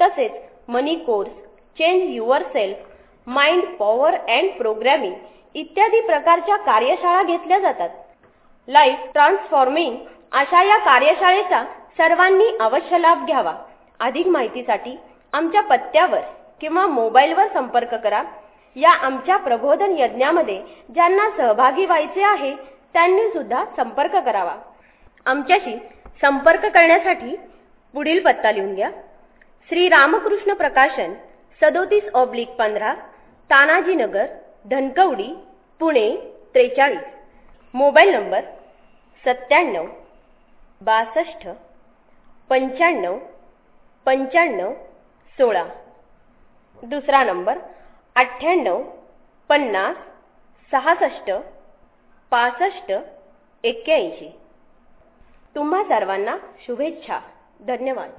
तसेच money course change yourself mind power and programming इत्यादी प्रकारच्या कार्यशाळा घेतल्या जातात. लाईफ ट्रान्सफॉर्मिंग अशा या कार्यशाळेचा सर्वांनी अवश्य लाभ घ्यावा. अधिक माहितीसाठी आमच्या पत्त्यावर किंवा मोबाईलवर संपर्क करा. या आमच्या प्रबोधन यज्ञामध्ये ज्यांना सहभागी व्हायचे आहे त्यांनी सुद्धा संपर्क करावा. आमच्याशी संपर्क करण्यासाठी पुढील पत्ता लिहून घ्या. श्री रामकृष्ण प्रकाशन सदोतीस ऑब्लिक पंधरा तानाजीनगर धनकवडी पुणे त्रेचाळीस. मोबाईल नंबर सत्त्याण्णव बासष्ट पंच्याण्णव पंच्याण्णव सोळा. दुसरा नंबर अठ्ठ्याण्णव पन्नास सहासष्ट पासष्ट एक्क्याऐंशी. तुम्हा सर्वांना शुभेच्छा. धन्यवाद.